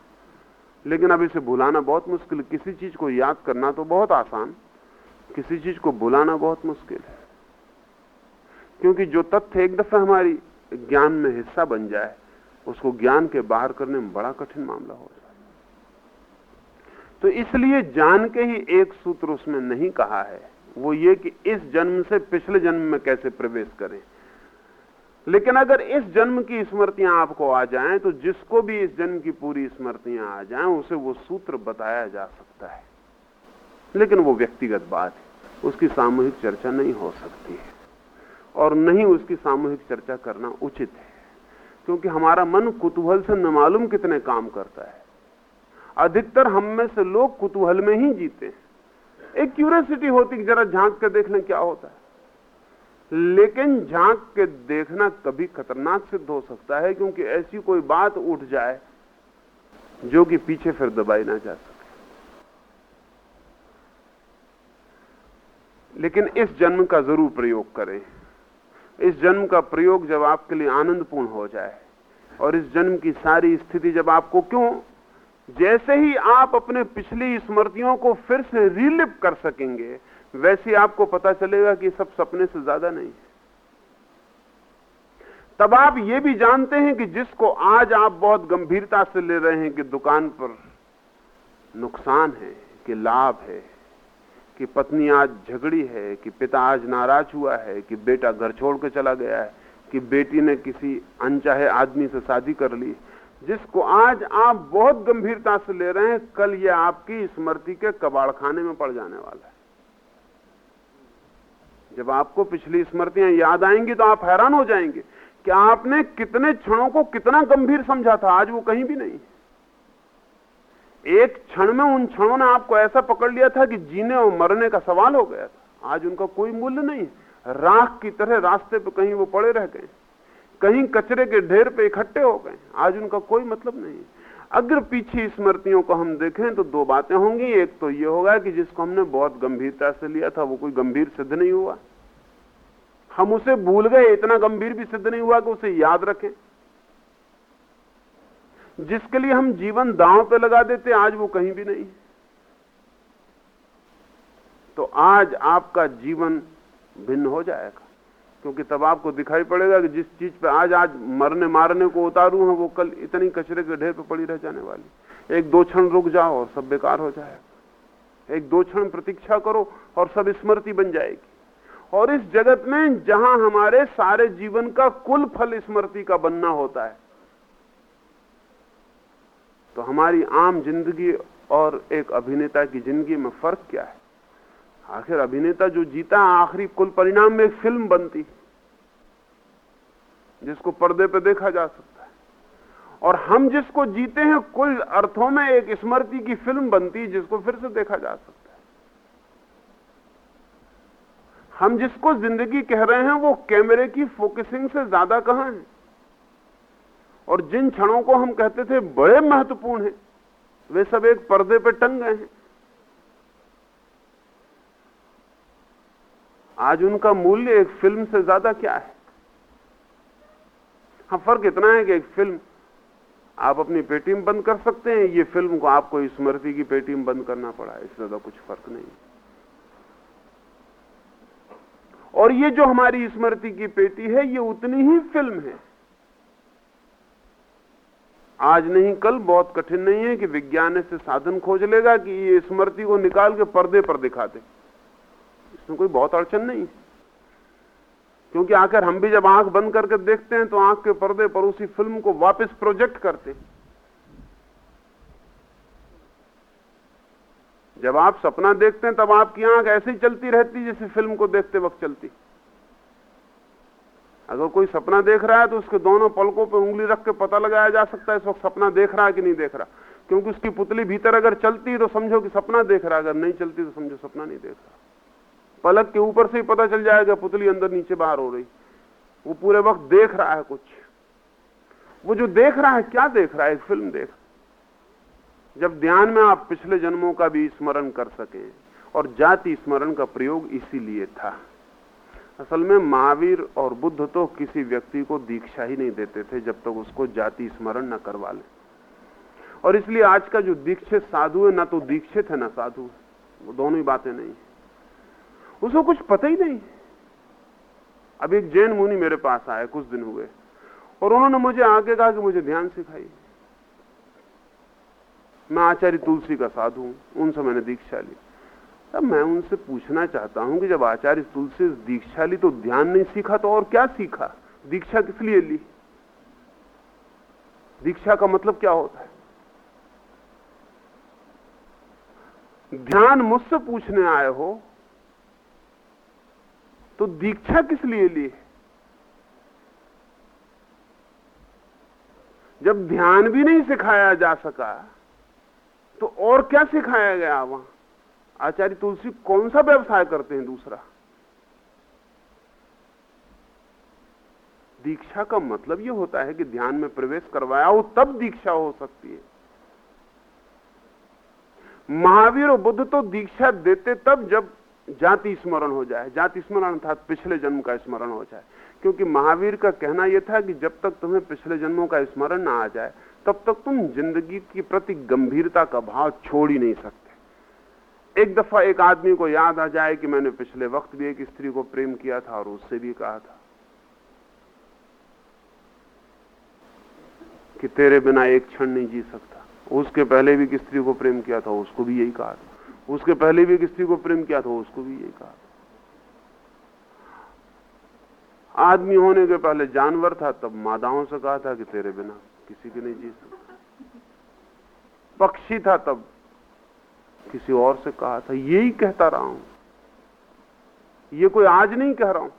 लेकिन अब इसे भुलाना बहुत मुश्किल किसी चीज़ को याद करना तो बहुत आसान, किसी चीज़ को भुलाना बहुत मुश्किल है। क्योंकि जो तथ्य एक दफ़ा हमारी ज्ञान में हिस्सा बन जाए, उसको ज्ञान के बाहर करने में बड़ा कठिन मामला हो जाए। तो इसलिए जान के ही एक सूत्र उसमें नहीं कहा है, वो ये कि इस जन्म से पिछले जन्म में कैसे प्रवेश करें। लेकिन अगर इस जन्म की स्मृतियाँ आपको आ जाएँ तो जिसको भी इस जन्म की पूरी स्मृतियाँ आ जाएँ, उसे वो सूत्र बताया जा सकता है। लेकिन वो व्यक्तिगत बात है, उसकी सामूहिक चर्चा नहीं हो सकती है। और नहीं उसकी सामूहिक चर्चा करना उचित है। क्योंकि हमारा मन कुतूहल से न मालूम कितने काम करता है। अधिकतर हम में से लोग कुतूहल में ही जीते हैं। एक क्यूरियोसिटी होती कि जरा झाँक के देख लें क्या होता है। लेकिन झाँक के देखना कभी खतरनाक सिद्ध हो सकता है, क्योंकि ऐसी कोई बात उठ जाए जो कि पीछे फिर दबाई ना जा सके। लेकिन इस जन्म का ज़रूर प्रयोग करें। इस जन्म का प्रयोग जब आपके लिए आनंदपूर्ण हो जाए और इस जन्म की सारी स्थिति जब आपको क्यों, जैसे ही आप अपने पिछली स्मृतियों को फिर से रिलिप कर सकेंगे, वैसे आपको पता चलेगा कि सब सपने से ज़्यादा नहीं है। तब आप ये भी जानते हैं कि जिसको आज आप बहुत गंभीरता से ले रहे हैं कि दुकान पर नुकसान है, कि लाभ है कि पत्नी आज झगड़ी है, कि पिता आज नाराज़ हुआ है, कि बेटा घर छोड़ के चला गया है, कि बेटी ने किसी अनचाहे आदमी से शादी कर ली। जिसको आज आप बहुत गंभीरता से ले रहे हैं, कल ये आपकी स्मृति के कबाड़ खाने में पड़ जाने वाला है। जब आपको पिछली स्मृतियाँ याद आएँगी तो आप हैरान हो जाएँगे कि आपने कितने क्षणों को कितना गंभीर समझा था, आज वो कहीं भी नहीं एक क्षण में उन क्षणों ने आपको ऐसा पकड़ लिया था कि जीने और मरने का सवाल हो गया था। आज उनका कोई मूल्य नहीं राख की तरह रास्ते पे कहीं वो पड़े रह गए। कहीं कचरे के ढेर पे इकट्ठे हो गए। आज उनका कोई मतलब नहीं अगर पीछे स्मृतियों को हम देखें तो दो बातें होंगी। एक तो ये होगा कि जिसको हमने बहुत गंभीरता से लिया था, वो कोई गंभीर सिद्ध नहीं हुआ। हम उसे भूल गए, इतना गंभीर भी सिद्ध नहीं हुआ कि उसे याद रखें। जिसके लिए हम जीवन दांव पे लगा देते आज वो कहीं भी नहीं। तो आज आपका जीवन भिन्न हो जाएगा, क्योंकि तब आपको दिखाई पड़ेगा कि जिस चीज़ पे आज आज मरने मारने को उतारू है, वो कल इतनी कचरे के ढेर पे पड़ी रह जाने वाली। एक दो क्षण रुक जाओ और सब बेकार हो जाएगा। एक दो क्षण प्रतीक्षा करो और सब स्मृति बन जाएगी। और इस जगत में जहाँ हमारे सारे जीवन का कुल फल स्मृति का बनना होता है तो हमारी आम ज़िंदगी और एक अभिनेता की ज़िंदगी में फ़र्क क्या है? आखिर अभिनेता जो जीता आखिरी कुल परिणाम में एक फ़िल्म बनती जिसको पर्दे पे देखा जा सकता है। और हम जिसको जीते हैं, कुल अर्थों में एक स्मृति की फ़िल्म बनती जिसको फिर से देखा जा सकता है। हम जिसको ज़िंदगी कह रहे हैं, वो कैमरे की फोकसिंग से ज़्यादा कहाँ है? और जिन क्षणों को हम कहते थे बड़े महत्वपूर्ण हैं, वे सब एक पर्दे पर टंग गए हैं। आज उनका मूल्य एक फ़िल्म से ज़्यादा क्या है? हाँ फ़र्क इतना है कि एक फ़िल्म आप अपनी पेटी में बंद कर सकते हैं, ये फ़िल्म को आपको स्मृति की पेटी में बंद करना पड़ा, इससे ज़्यादा कुछ फ़र्क नहीं। और ये जो हमारी स्मृति की पेटी है, ये उतनी ही फ़िल्म है आज नहीं, कल बहुत कठिन नहीं है कि विज्ञान से साधन खोज लेगा कि ये स्मृति को निकाल के पर्दे पर दिखा दे इसमें कोई बहुत अड़चन नहीं। क्योंकि आखिर हम भी जब आँख बंद करके देखते हैं तो आँख के पर्दे पर उसी फ़िल्म को वापस प्रोजेक्ट करते। जब आप सपना देखते हैं, तब आपकी आँख ऐसे चलती रहती जैसे फ़िल्म को देखते वक्त चलती। अगर कोई सपना देख रहा है तो उसके दोनों पलकों पर उंगली रख के पता लगाया जा सकता है इस वक्त सपना देख रहा है कि नहीं देख रहा। क्योंकि उसकी पुतली भीतर अगर चलती तो समझो कि सपना देख रहा है। अगर नहीं चलती तो समझो सपना नहीं देख रहा। पलक के ऊपर से ही पता चल जाएगा पुतली अंदर नीचे बाहर हो रही। वो पूरे वक्त देख रहा है कुछ। वो जो देख रहा है, क्या देख रहा है? एक फ़िल्म देख। जब ध्यान में आप पिछले जन्मों का भी स्मरण कर सके और जाति स्मरण का प्रयोग इसीलिए था। असल में महावीर और बुद्ध तो किसी व्यक्ति को दीक्षा ही नहीं देते थे जब तक उसको जाति स्मरण न करवा ले। और इसलिए आज का जो दीक्षित साधु है, ना तो दीक्षित है, ना साधु वो दोनों ही बातें नहीं उसको कुछ पता ही नहीं। अब एक जैन मुनि मेरे पास आए, कुछ दिन हुए, और उन्होंने मुझे आगे कहा कि मुझे ध्यान सिखाई मैं आचार्य तुलसी का साधु हूँ, उनसे मैंने दीक्षा ली। अब मैं उनसे पूछना चाहता हूँ कि जब आचार्य तुलसी दीक्षा ली तो ध्यान नहीं सीखा तो और क्या सीखा? दीक्षा किस लिए ली? दीक्षा का मतलब क्या होता है? ध्यान मुझसे पूछने आए हो तो दीक्षा किस लिए ली? जब ध्यान भी नहीं सिखाया जा सका तो और क्या सिखाया गया वहाँ? आचार्य तुलसी कौन सा व्यवसाय करते हैं दूसरा? दीक्षा का मतलब यह होता है कि ध्यान में प्रवेश करवाया हो तब दीक्षा हो सकती है। महावीर और बुद्ध तो दीक्षा देते तब जब जाति स्मरण हो जाए। जाति स्मरण अर्थात पिछले जन्म का स्मरण हो जाए। क्योंकि महावीर का कहना यह था कि जब तक तुम्हें पिछले जन्मों का स्मरण ना आ जाए, तब तक तुम ज़िंदगी की प्रति गंभीरता का भाव छोड़ ही नहीं सकते। एक दफ़ा एक आदमी को याद आ जाए कि मैंने पिछले वक्त भी एक स्त्री को प्रेम किया था और उससे भी कहा था कि तेरे बिना एक क्षण नहीं जी सकता। उसके पहले भी स्त्री को प्रेम किया था, उसको भी यही कहा था। उसके पहले भी स्त्री को प्रेम किया था, उसको भी यही कहा था। आदमी होने के पहले जानवर था, तब मादाओं से कहा था कि तेरे बिना किसी के नहीं जी सकता। पक्षी था, तब किसी और से कहा था, यही कहता रहा हूँ। ये कोई आज नहीं कह रहा हूँ।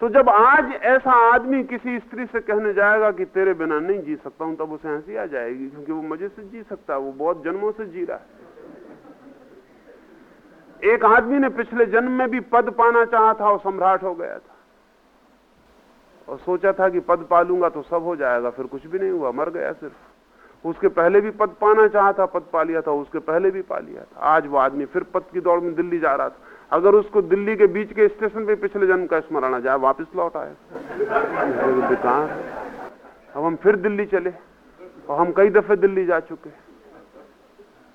तो जब आज ऐसा आदमी किसी स्त्री से कहने जाएगा कि तेरे बिना नहीं जी सकता हूँ, तब उसे हँसी आ जाएगी, क्योंकि वो मज़े से जी सकता है, वो बहुत जन्मों से जी रहा है। एक आदमी ने पिछले जन्म में भी पद पाना चाहा था और सम्राट हो गया था। और सोचा था कि पद पालूँगा तो सब हो जाएगा, फिर कुछ भी नहीं हुआ, मर गया सिर्फ़। उसके पहले भी पद पाना चाहा था, पद पा लिया था, उसके पहले भी पा लिया था। आज वो आदमी फिर पद की दौड़ में दिल्ली जा रहा था। अगर उसको दिल्ली के बीच के स्टेशन पे पिछले जन्म का स्मरण आ जाए, वापस लौट आए। बेकार अब हम फिर दिल्ली चले, और हम कई दफे दिल्ली जा चुके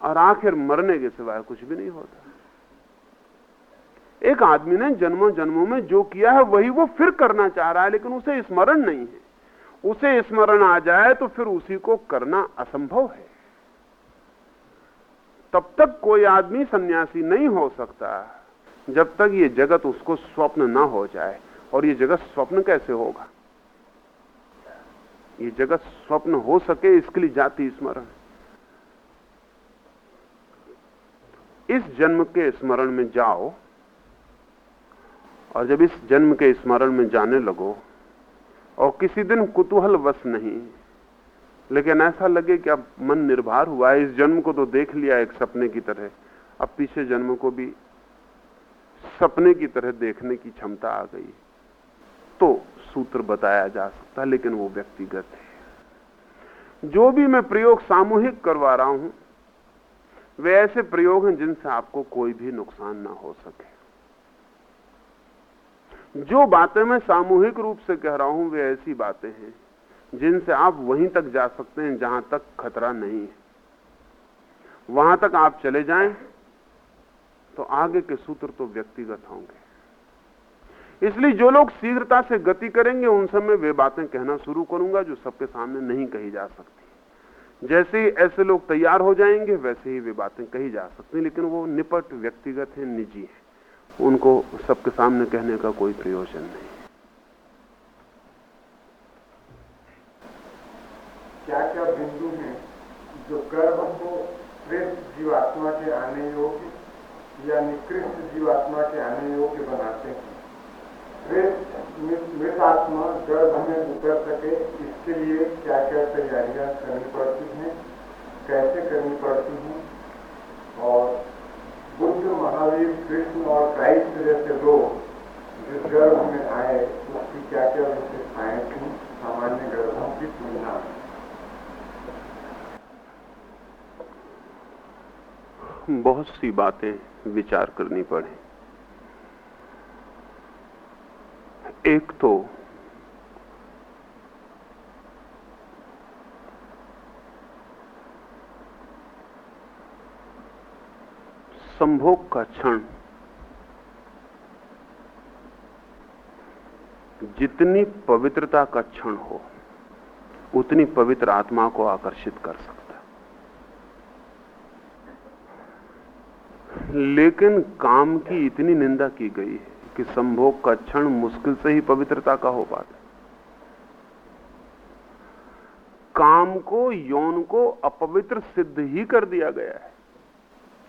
और आखिर मरने के सिवाय कुछ भी नहीं होता। एक आदमी ने जन्मों जन्मों में जो किया है, वही वो फिर करना चाह रहा है, लेकिन उसे स्मरण नहीं है। उसे स्मरण आ जाए तो फिर उसी को करना असंभव है। तब तक कोई आदमी सन्यासी नहीं हो सकता, जब तक ये जगत उसको स्वप्न ना हो जाए। और ये जगत स्वप्न कैसे होगा? ये जगत स्वप्न हो सके इसके लिए जाति स्मरण। इस जन्म के स्मरण में जाओ, और जब इस जन्म के स्मरण में जाने लगो और किसी दिन कुतूहल वश नहीं। लेकिन ऐसा लगे कि अब मन निर्भर हुआ है, इस जन्म को तो देख लिया एक सपने की तरह। अब पीछे जन्म को भी सपने की तरह देखने की क्षमता आ गई। तो सूत्र बताया जा सकता है, लेकिन वो व्यक्तिगत है। जो भी मैं प्रयोग सामूहिक करवा रहा हूँ, वे ऐसे प्रयोग हैं जिनसे आपको कोई भी नुकसान ना हो सके। जो बातें मैं सामूहिक रूप से कह रहा हूँ, वे ऐसी बातें हैं, जिनसे आप वहीं तक जा सकते हैं, जहाँ तक खतरा नहीं है। वहाँ तक आप चले जाएँ तो आगे के सूत्र तो व्यक्तिगत होंगे। इसलिए जो लोग शीघ्रता से गति करेंगे, उन समय वे बातें कहना शुरू करूँगा, जो सबके सामने नहीं कही जा सकती। जैसे ही ऐसे लोग तैयार हो जाएँगे, वैसे ही वे बातें कही जा सकती लेकिन वो निपट, व्यक्तिगत है, निजी है। उनको सबके सामने कहने का कोई प्रयोजन नहीं। क्या क्या बिंदु हैं जो गर्भ को श्रेष्ठ जीवात्मा के आने योग्य या निकृष्ट जीवात्मा के आने योग्य बनाते हैं? मृत आत्मा गर्भ में उतर सके, इसके लिए क्या क्या तैयारियाँ करनी पड़ती हैं, कैसे करनी पड़ती हैं? और बुद्ध महावीर कृष्ण और क्राइस्ट जैसे लोग जिस गर्भ में आए, उसकी क्या क्या विशेषताएँ थी? सामान्य गर्भों की तुलना। में बहुत सी बातें विचार करनी पड़े। एक तो संभोग का क्षण। जितनी पवित्रता का क्षण हो, उतनी पवित्र आत्मा को आकर्षित कर सकता लेकिन काम की इतनी निंदा की गई है कि संभोग का क्षण मुश्किल से ही पवित्रता का हो पाता काम को, यौन को अपवित्र सिद्ध ही कर दिया गया है।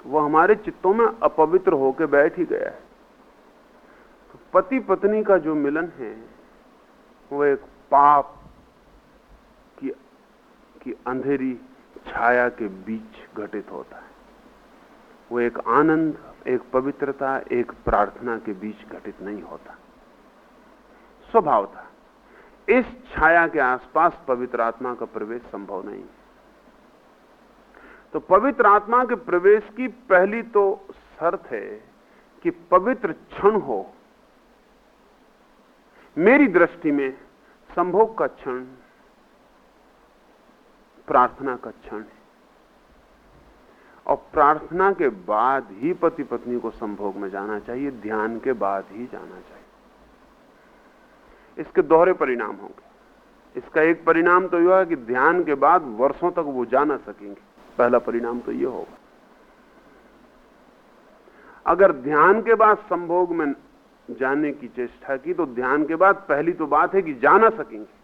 वो हमारे चित्तों में अपवित्र होकर बैठ ही गया है। तो पति पत्नी का जो मिलन है, वो एक पाप की की अंधेरी छाया के बीच घटित होता है। वो एक आनंद, एक पवित्रता, एक प्रार्थना के बीच घटित नहीं होता। स्वभाव था। इस छाया के आसपास पवित्र आत्मा का प्रवेश संभव नहीं तो पवित्र आत्मा के प्रवेश की पहली तो शर्त है कि पवित्र क्षण हो। मेरी दृष्टि में संभोग का क्षण, प्रार्थना का क्षण है। और प्रार्थना के बाद ही पति पत्नी को संभोग में जाना चाहिए, ध्यान के बाद ही जाना चाहिए। इसके दोहरे परिणाम होंगे। इसका एक परिणाम तो यह है कि ध्यान के बाद वर्षों तक वो जा ना सकेंगे। पहला परिणाम तो यह होगा। अगर ध्यान के बाद संभोग में जाने की चेष्टा की तो ध्यान के बाद पहली तो बात है कि जा ना सकेंगे।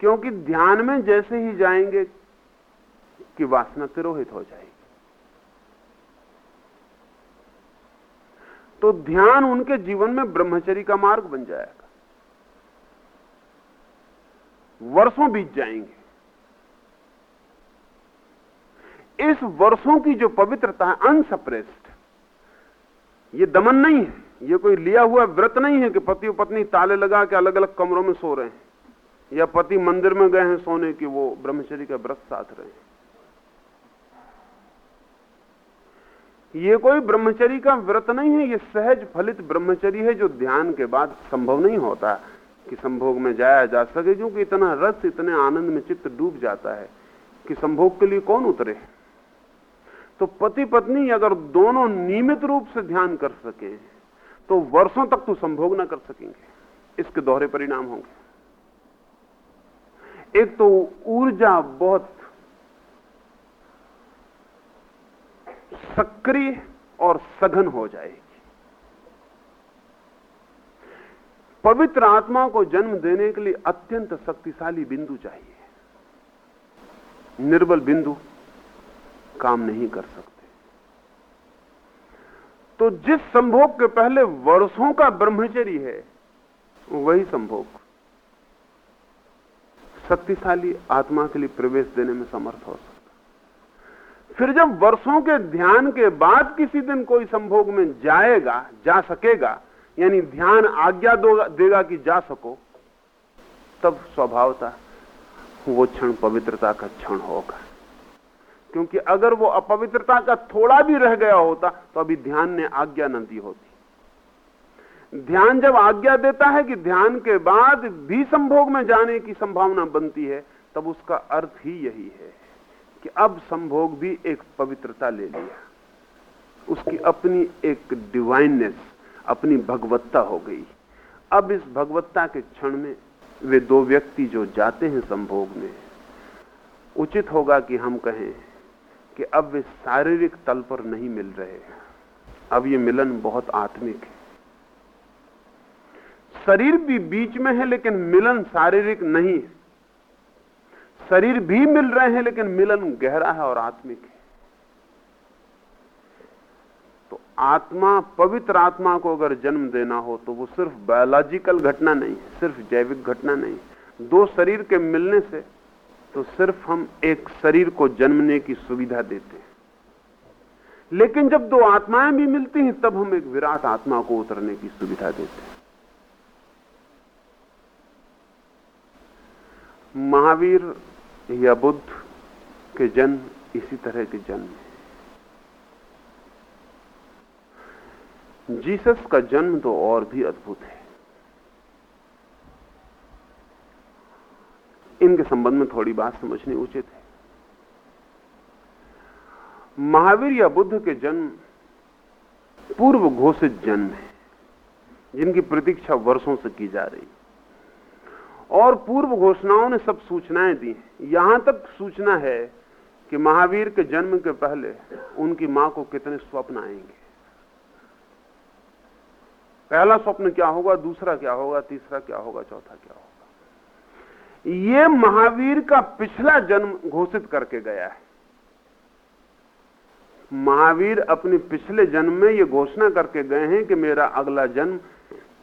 क्योंकि ध्यान में जैसे ही जाएँगे कि वासना तिरोहित हो जाएगी। तो ध्यान उनके जीवन में ब्रह्मचरी का मार्ग बन जाएगा। वर्षों बीत जाएँगे। इस वर्षों की जो पवित्रता है अनसप्रेस्ड ये दमन नहीं है। ये कोई लिया हुआ व्रत नहीं है कि पति और पत्नी ताले लगा के अलग अलग कमरों में सो रहे हैं। या पति मंदिर में गए हैं सोने की, वो ब्रह्मचरी का व्रत साथ रहे हैं। ये कोई ब्रह्मचरी का व्रत नहीं है। ये सहज फलित ब्रह्मचरी है जो ध्यान के बाद संभव नहीं होता कि संभोग में जाया जा सके, क्योंकि इतना रस, इतने आनंद में चित्त डूब जाता है कि संभोग के लिए कौन उतरे तो पति पत्नी अगर दोनों नियमित रूप से ध्यान कर सके तो वर्षों तक तो संभोग ना कर सकेंगे। इसके दोहरे परिणाम होंगे। एक तो ऊर्जा बहुत सक्रिय और सघन हो जाएगी। पवित्र आत्मा को जन्म देने के लिए अत्यंत शक्तिशाली बिंदु चाहिए। निर्बल बिंदु। काम नहीं कर सकते। तो जिस संभोग के पहले वर्षों का ब्रह्मचर्य है, वही संभोग। शक्तिशाली आत्मा के लिए प्रवेश देने में समर्थ हो सकता। फिर जब वर्षों के ध्यान के बाद किसी दिन कोई संभोग में जाएगा, जा सकेगा, यानी ध्यान आज्ञा देगा कि जा सको, तब स्वभावता वो क्षण पवित्रता का क्षण होगा। क्योंकि अगर वो अपवित्रता का थोड़ा भी रह गया होता तो अभी ध्यान ने आज्ञा न दी होती। ध्यान जब आज्ञा देता है कि ध्यान के बाद भी संभोग में जाने की संभावना बनती है, तब उसका अर्थ ही यही है कि अब संभोग भी एक पवित्रता ले लिया। उसकी अपनी एक डिवाइननेस अपनी भगवत्ता हो गई। अब इस भगवत्ता के क्षण में वे दो व्यक्ति जो जाते हैं संभोग में, उचित होगा कि हम कहें कि अब वे शारीरिक तल पर नहीं मिल रहे अब ये मिलन बहुत आत्मिक है। शरीर भी बीच में है, लेकिन मिलन शारीरिक नहीं है। शरीर भी मिल रहे हैं, लेकिन मिलन गहरा है और आत्मिक है। तो आत्मा, पवित्र आत्मा को अगर जन्म देना हो तो वो सिर्फ़ बायोलॉजिकल घटना नहीं है, सिर्फ़ जैविक घटना नहीं दो शरीर के मिलने से तो सिर्फ़ हम एक शरीर को जन्मने की सुविधा देते हैं। लेकिन जब दो आत्माएँ भी मिलती हैं, तब हम एक विराट आत्मा को उतरने की सुविधा देते हैं। महावीर या बुद्ध के जन्म इसी तरह के जन्म है। जीसस का जन्म तो और भी अद्भुत है। इनके संबंध में थोड़ी बात समझनी उचित है। महावीर या बुद्ध के जन्म पूर्व घोषित जन्म है, जिनकी प्रतीक्षा वर्षों से की जा रही और पूर्व घोषणाओं ने सब सूचनाएँ दी यहाँ तक सूचना है कि महावीर के जन्म के पहले उनकी माँ को कितने स्वप्न आएँगे। पहला स्वप्न क्या होगा, दूसरा क्या होगा, तीसरा क्या होगा, चौथा क्या होगा? ये महावीर का पिछला जन्म घोषित करके गया है। महावीर अपने पिछले जन्म में ये घोषणा करके गए हैं कि मेरा अगला जन्म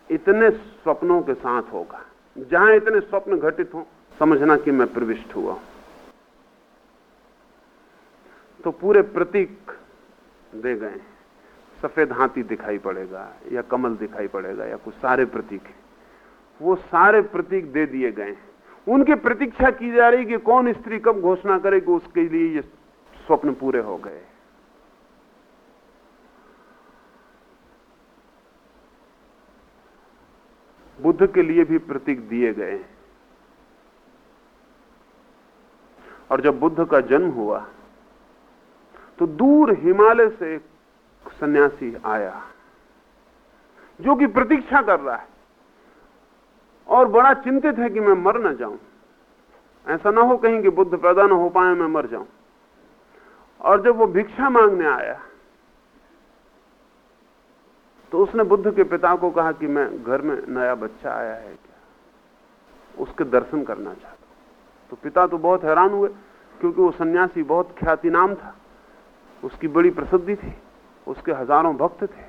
इतने स्वप्नों के साथ होगा। जहाँ इतने स्वप्न घटित हो, समझना कि मैं प्रविष्ट हुआ तो पूरे प्रतीक दे गए सफ़ेद हाथी दिखाई पड़ेगा या कमल दिखाई पड़ेगा या कुछ सारे प्रतीक है। वो सारे प्रतीक दे दिए गए उनकी प्रतीक्षा की जा रही कि कौन स्त्री कब घोषणा करेगी उसके लिए ये स्वप्न पूरे हो गए। बुद्ध के लिए भी प्रतीक दिए गए और जब बुद्ध का जन्म हुआ तो दूर हिमालय से एक सन्यासी आया, जो कि प्रतीक्षा कर रहा है। और बड़ा चिंतित है कि मैं मर ना जाऊँ। ऐसा ना हो कहीं कि बुद्ध पैदा ना हो पाए, मैं मर जाऊँ। और जब वो भिक्षा मांगने आया तो उसने बुद्ध के पिता को कहा कि मैं घर में नया बच्चा आया है क्या? उसके दर्शन करना चाहता हूँ। तो पिता तो बहुत हैरान हुए, क्योंकि वो सन्यासी बहुत ख्याति नाम था। उसकी बड़ी प्रसिद्धि थी, उसके हज़ारों भक्त थे,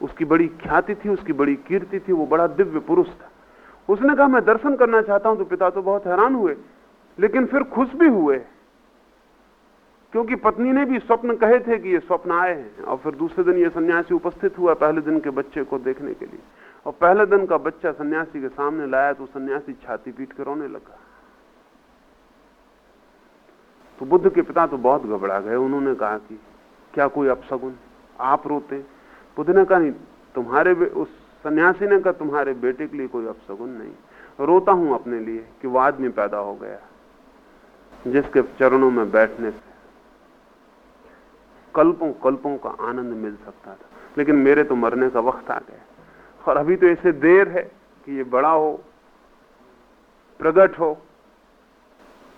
उसकी बड़ी ख्याति थी, उसकी बड़ी कीर्ति थी, वो बड़ा दिव्य पुरुष था। उसने कहा, मैं दर्शन करना चाहता हूँ। तो पिता तो बहुत हैरान हुए, लेकिन फिर खुश भी हुए, क्योंकि पत्नी ने भी स्वप्न कहे थे कि ये स्वप्न आए हैं, और फिर दूसरे दिन ये सन्यासी उपस्थित हुआ पहले दिन के बच्चे को देखने के लिए। और पहले दिन का बच्चा सन्यासी के सामने लाया तो सन्यासी छाती पीट कर रोने लगा। तो बुद्ध के पिता तो बहुत घबरा गए। उन्होंने कहा कि क्या कोई अपसगुन आप रोते? बुद्ध ने कहा, नहीं, तुम्हारे उस सन्यासी ने कहा, तुम्हारे बेटे के लिए कोई अपसगुन नहीं। रोता हूँ अपने लिए कि वो आदमी पैदा हो गया, जिसके चरणों में बैठने से कल्पों कल्पों का आनंद मिल सकता था। लेकिन मेरे तो मरने का वक्त आ गया और अभी तो ऐसे देर है कि ये बड़ा हो, प्रगट हो।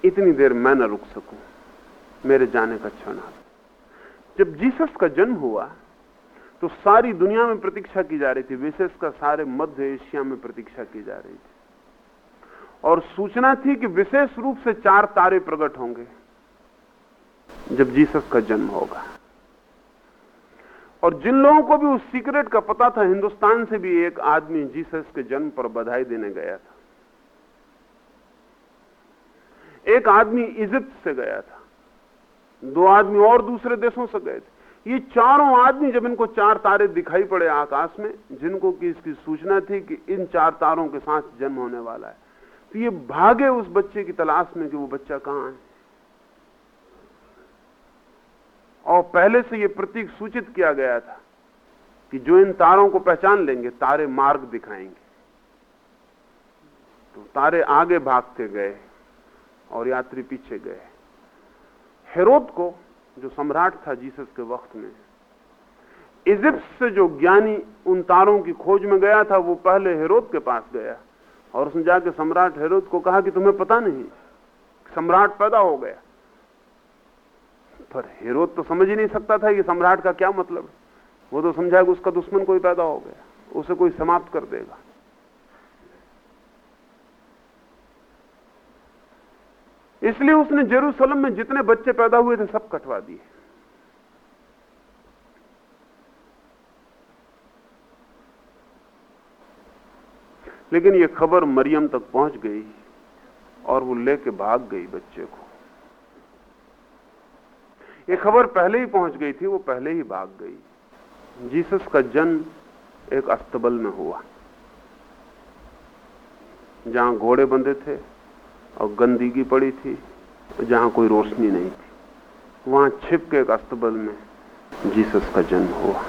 इतनी देर मैं न रुक सकूँ। मेरे जाने का क्षण आ जब जीसस का जन्म हुआ तो सारी दुनिया में प्रतीक्षा की जा रही थी विशेषकर सारे मध्य एशिया में प्रतीक्षा की जा रही थी। और सूचना थी कि विशेष रूप से चार तारे प्रकट होंगे, जब जीसस का जन्म होगा। और जिन लोगों को भी उस सीक्रेट का पता था, हिंदुस्तान से भी एक आदमी जीसस के जन्म पर बधाई देने गया था। एक आदमी इजिप्ट से गया था। दो आदमी और दूसरे देशों से गए थे। ये चारों आदमी जब इनको चार तारे दिखाई पड़े आकाश में, जिनको कि इसकी सूचना थी कि इन चार तारों के साथ जन्म होने वाला है तो ये भागे उस बच्चे की तलाश में कि वो बच्चा कहाँ है। और पहले से यह प्रतीक सूचित किया गया था कि जो इन तारों को पहचान लेंगे, तारे मार्ग दिखाएँगे। तो तारे आगे भागते गए और यात्री पीछे गए। हेरोद को जो सम्राट था जीसस के वक्त में। इजिप्ट से जो ज्ञानी उन तारों की खोज में गया था, वो पहले हेरोद के पास गया। और उसने जाके सम्राट हेरोद को कहा कि तुम्हें पता नहीं, सम्राट पैदा हो गया। पर हेरोद तो समझ ही नहीं सकता था कि सम्राट का क्या मतलब। वो तो समझा कि उसका दुश्मन कोई पैदा हो गया, उसे कोई समाप्त कर देगा। इसलिए उसने जेरूसलम में जितने बच्चे पैदा हुए थे, सब कटवा दिए। लेकिन यह खबर मरियम तक पहुँच गई और वो लेके भाग गई बच्चे को। ये खबर पहले ही पहुँच गई थी, वो पहले ही भाग गई। जीसस का जन्म एक अस्तबल में हुआ, जहाँ घोड़े बंधे थे और गंदगी पड़ी थी, जहाँ कोई रोशनी नहीं थी। वहाँ छिप के एक अस्तबल में जीसस का जन्म हुआ।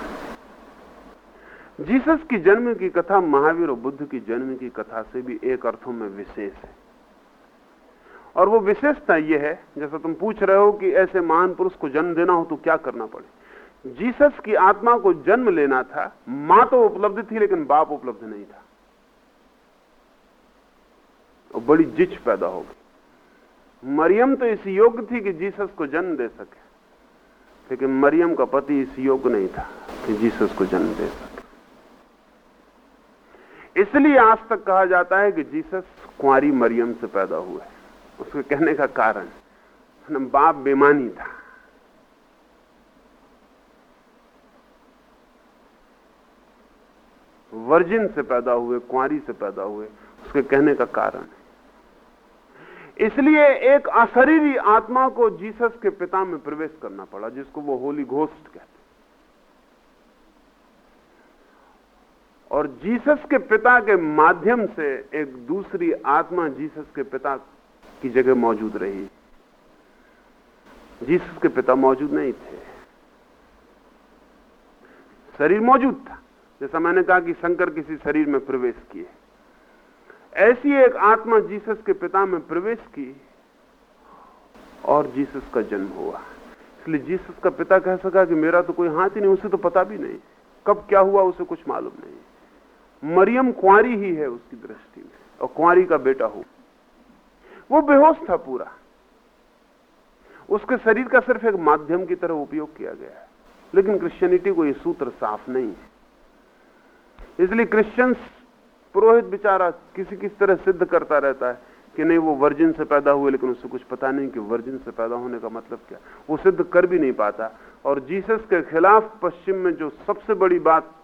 जीसस की जन्म की कथा, महावीर और बुद्ध की जन्म की कथा से भी एक अर्थों में विशेष है। और वो विशेषता यह है, जैसा तुम पूछ रहे हो कि ऐसे महान पुरुष को जन्म देना हो तो क्या करना पड़े? जीसस की आत्मा को जन्म लेना था, माँ तो उपलब्ध थी, लेकिन बाप उपलब्ध नहीं था। और बड़ी जिच पैदा हो गई। मरियम तो इस योग्य थी कि जीसस को जन्म दे सके। लेकिन मरियम का पति इस योग्य नहीं था कि जीसस को जन्म दे सके। इसलिए आज तक कहा जाता है कि जीसस कुंवारी मरियम से पैदा हुआ है उसके कहने का कारण बाप बेमानी था। वर्जिन से पैदा हुए, कुंवारी से पैदा हुए, उसके कहने का कारण। इसलिए एक अशरीरी आत्मा को जीसस के पिता में प्रवेश करना पड़ा, जिसको वो होली घोस्ट कहते और जीसस के पिता के माध्यम से एक दूसरी आत्मा जीसस के पिता की जगह मौजूद रही। जीसस के पिता मौजूद नहीं थे। शरीर मौजूद था। जैसा मैंने कहा कि शंकर किसी शरीर में प्रवेश किए। ऐसी एक आत्मा जीसस के पिता में प्रवेश की और जीसस का जन्म हुआ। इसलिए जीसस का पिता कह सका कि मेरा तो कोई हाथ ही नहीं, उसे तो पता भी नहीं। कब क्या हुआ, उसे कुछ मालूम नहीं। मरियम कुंवारी ही है उसकी दृष्टि में, और कुंवारी का बेटा हो वो बेहोश था पूरा। उसके शरीर का सिर्फ़ एक माध्यम की तरह उपयोग किया गया है। लेकिन क्रिश्चियनिटी को यह सूत्र साफ़ नहीं है। इसलिए क्रिश्चियंस पुरोहित बेचारा किसी किस तरह सिद्ध करता रहता है कि नहीं, वो वर्जिन से पैदा हुए, लेकिन उससे कुछ पता नहीं कि वर्जिन से पैदा होने का मतलब क्या। वो सिद्ध कर भी नहीं पाता। और जीसस के खिलाफ पश्चिम में जो सबसे बड़ी बात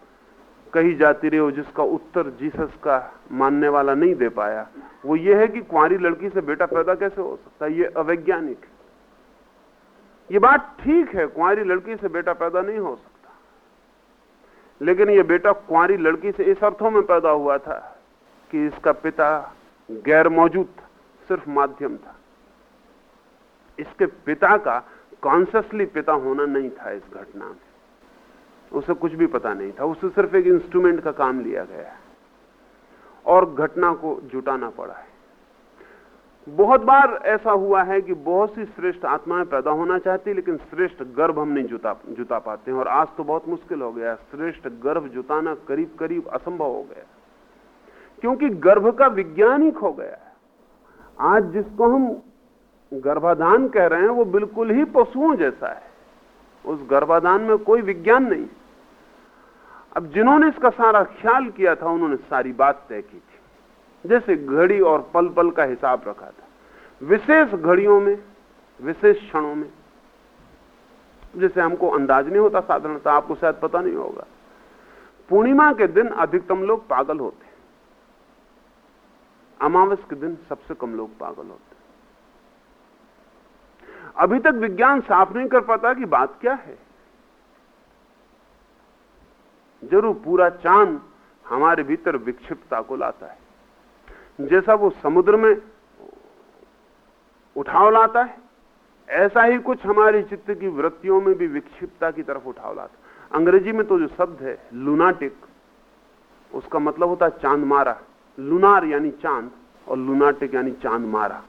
कही जाती रही हो जिसका उत्तर जीसस का मानने वाला नहीं दे पाया, वो ये है कि कुंवारी लड़की से बेटा पैदा कैसे हो सकता है? ये अवैज्ञानिक ये बात ठीक है, कुंवारी लड़की से बेटा पैदा नहीं हो सकता। लेकिन ये बेटा कुंवारी लड़की से इस अर्थों में पैदा हुआ था कि इसका पिता गैर मौजूद था सिर्फ़ माध्यम था। इसके पिता का कॉन्सियसली पिता होना नहीं था इस घटना में। उसे कुछ भी पता नहीं था, उसे सिर्फ़ एक इंस्ट्रूमेंट का काम लिया गया है। और घटना को जुटाना पड़ा है। बहुत बार ऐसा हुआ है कि बहुत सी श्रेष्ठ आत्माएँ पैदा होना चाहती लेकिन श्रेष्ठ गर्भ हम नहीं जुटा जुटा पाते हैं। और आज तो बहुत मुश्किल हो गया श्रेष्ठ गर्भ जुटाना करीब करीब असंभव हो गया क्योंकि गर्भ का विज्ञान ही खो गया है। आज जिसको हम गर्भाधान कह रहे हैं, वो बिल्कुल ही पशुओं जैसा है। उस गर्भाधान में कोई विज्ञान नहीं। अब जिन्होंने इसका सारा ख्याल किया था, उन्होंने सारी बात तय की थी। जैसे घड़ी और पल पल का हिसाब रखा था। विशेष घड़ियों में, विशेष क्षणों में, जैसे हमको अंदाज नहीं होता साधारणता, आपको शायद पता नहीं होगा। पूर्णिमा के दिन अधिकतम लोग पागल होते अमावस के दिन सबसे कम लोग पागल होते अभी तक विज्ञान साफ़ नहीं कर पाता कि बात क्या है। ज़रूर पूरा चाँद हमारे भीतर विक्षिप्तता को लाता है। जैसा वो समुद्र में उठाव लाता है, ऐसा ही कुछ हमारे चित्त की वृत्तियों में भी विक्षिप्तता की तरफ़ उठाव लाता अंग्रेज़ी में तो जो शब्द है लुनाटिक उसका मतलब होता है चाँद मारा। लुनार यानी चाँद और लुनाटिक यानी चाँद मारा।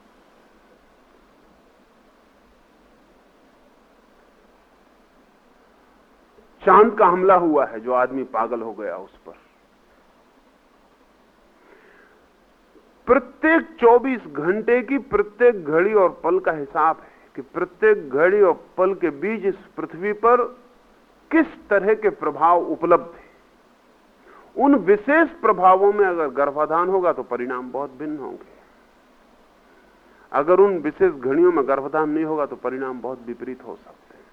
चाँद का हमला हुआ है जो आदमी पागल हो गया उस पर। प्रत्येक 24 घंटे की प्रत्येक घड़ी और पल का हिसाब है कि प्रत्येक घड़ी और पल के बीच इस पृथ्वी पर किस तरह के प्रभाव उपलब्ध है। उन विशेष प्रभावों में अगर गर्भाधान होगा तो परिणाम बहुत भिन्न होंगे। अगर उन विशेष घड़ियों में गर्भाधान नहीं होगा तो परिणाम बहुत विपरीत हो सकते हैं।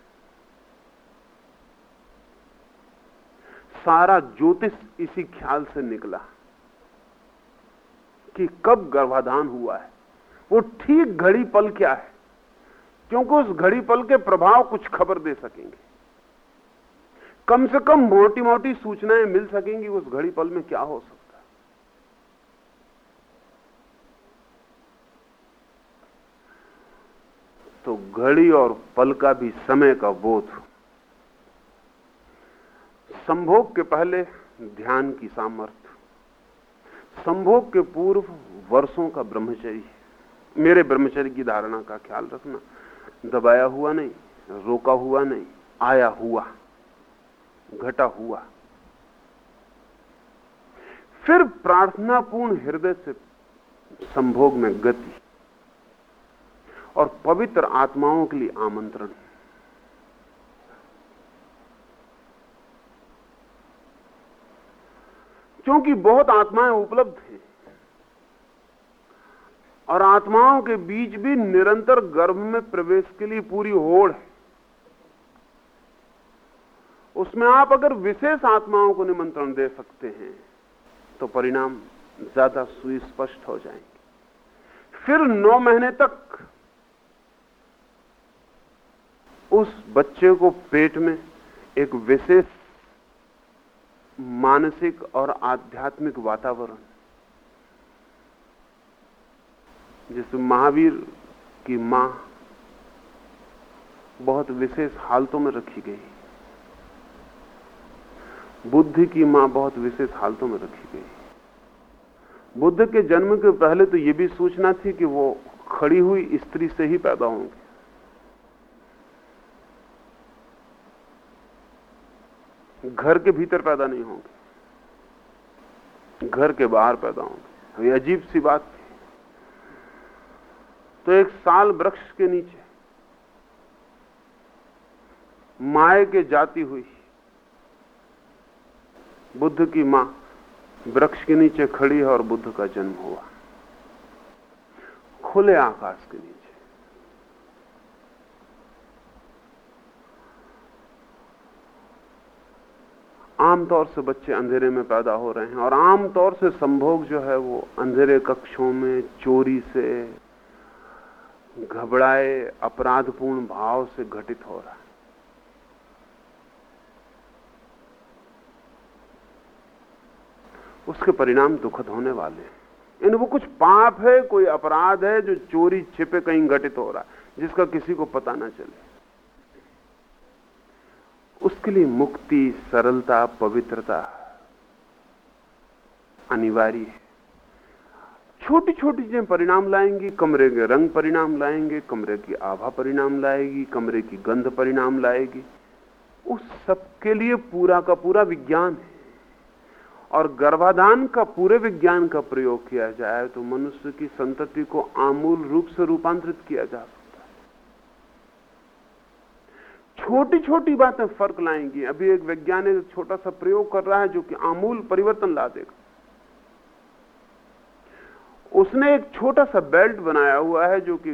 सारा ज्योतिष इसी ख्याल से निकला। कि कब गर्भाधान हुआ है? वो ठीक घड़ी पल क्या है? क्योंकि उस घड़ी पल के प्रभाव कुछ खबर दे सकेंगे। कम से कम मोटी मोटी सूचनाएँ मिल सकेंगी उस घड़ी पल में क्या हो सकता तो घड़ी और पल का भी समय का बोध। संभोग के पहले ध्यान की सामर्थ्य संभोग के पूर्व वर्षों का ब्रह्मचर्य मेरे ब्रह्मचर्य की धारणा का ख्याल रखना। दबाया हुआ नहीं, रोका हुआ नहीं, आया हुआ, घटा हुआ। फिर प्रार्थनापूर्ण हृदय से संभोग में गति और पवित्र आत्माओं के लिए आमंत्रण। क्योंकि बहुत आत्माएँ उपलब्ध हैं। और आत्माओं के बीच भी निरंतर गर्भ में प्रवेश के लिए पूरी होड़ है। उसमें आप अगर विशेष आत्माओं को निमंत्रण दे सकते हैं तो परिणाम ज़्यादा सुस्पष्ट हो जाएँगे। फिर नौ महीने तक उस बच्चे को पेट में एक विशेष मानसिक और आध्यात्मिक वातावरण। जैसे महावीर की माँ बहुत विशेष हालतों में रखी गई। बुद्ध की माँ बहुत विशेष हालतों में रखी गई। बुद्ध के जन्म के पहले तो यह भी सूचना थी कि वो खड़ी हुई स्त्री से ही पैदा होंगे। घर के भीतर पैदा नहीं होंगे। घर के बाहर पैदा होंगे। ये अजीब सी बात थी। तो एक साल वृक्ष के नीचे माए के जाती हुई बुद्ध की माँ वृक्ष के नीचे खड़ी है और बुद्ध का जन्म हुआ। खुले आकाश के नीचे आमतौर से बच्चे अंधेरे में पैदा हो रहे हैं और आमतौर से संभोग जो है वो अंधेरे कक्षों में चोरी से, घबराए, अपराधपूर्ण भाव से घटित हो रहा है। उसके परिणाम दुखद होने वाले हैं। इन वो कुछ पाप है, कोई अपराध है जो चोरी छिपे कहीं घटित हो रहा है, जिसका किसी को पता ना चले। उसके लिए मुक्ति, सरलता, पवित्रता अनिवार्य है। छोटी छोटी चीज़ें परिणाम लाएँगी, कमरे के रंग परिणाम लाएँगे, कमरे की आभा परिणाम लाएगी, कमरे की गंध परिणाम लाएगी। उस सबके लिए पूरा का पूरा विज्ञान है। और गर्भाधान का पूरे विज्ञान का प्रयोग किया जाए तो मनुष्य की संतति को आमूल रूप से रूपांतरित किया जा सकता है छोटी छोटी बातें फ़र्क लाएँगी। अभी एक वैज्ञानिक छोटा सा प्रयोग कर रहा है जो कि आमूल परिवर्तन ला देगा। उसने एक छोटा सा बेल्ट बनाया हुआ है जो कि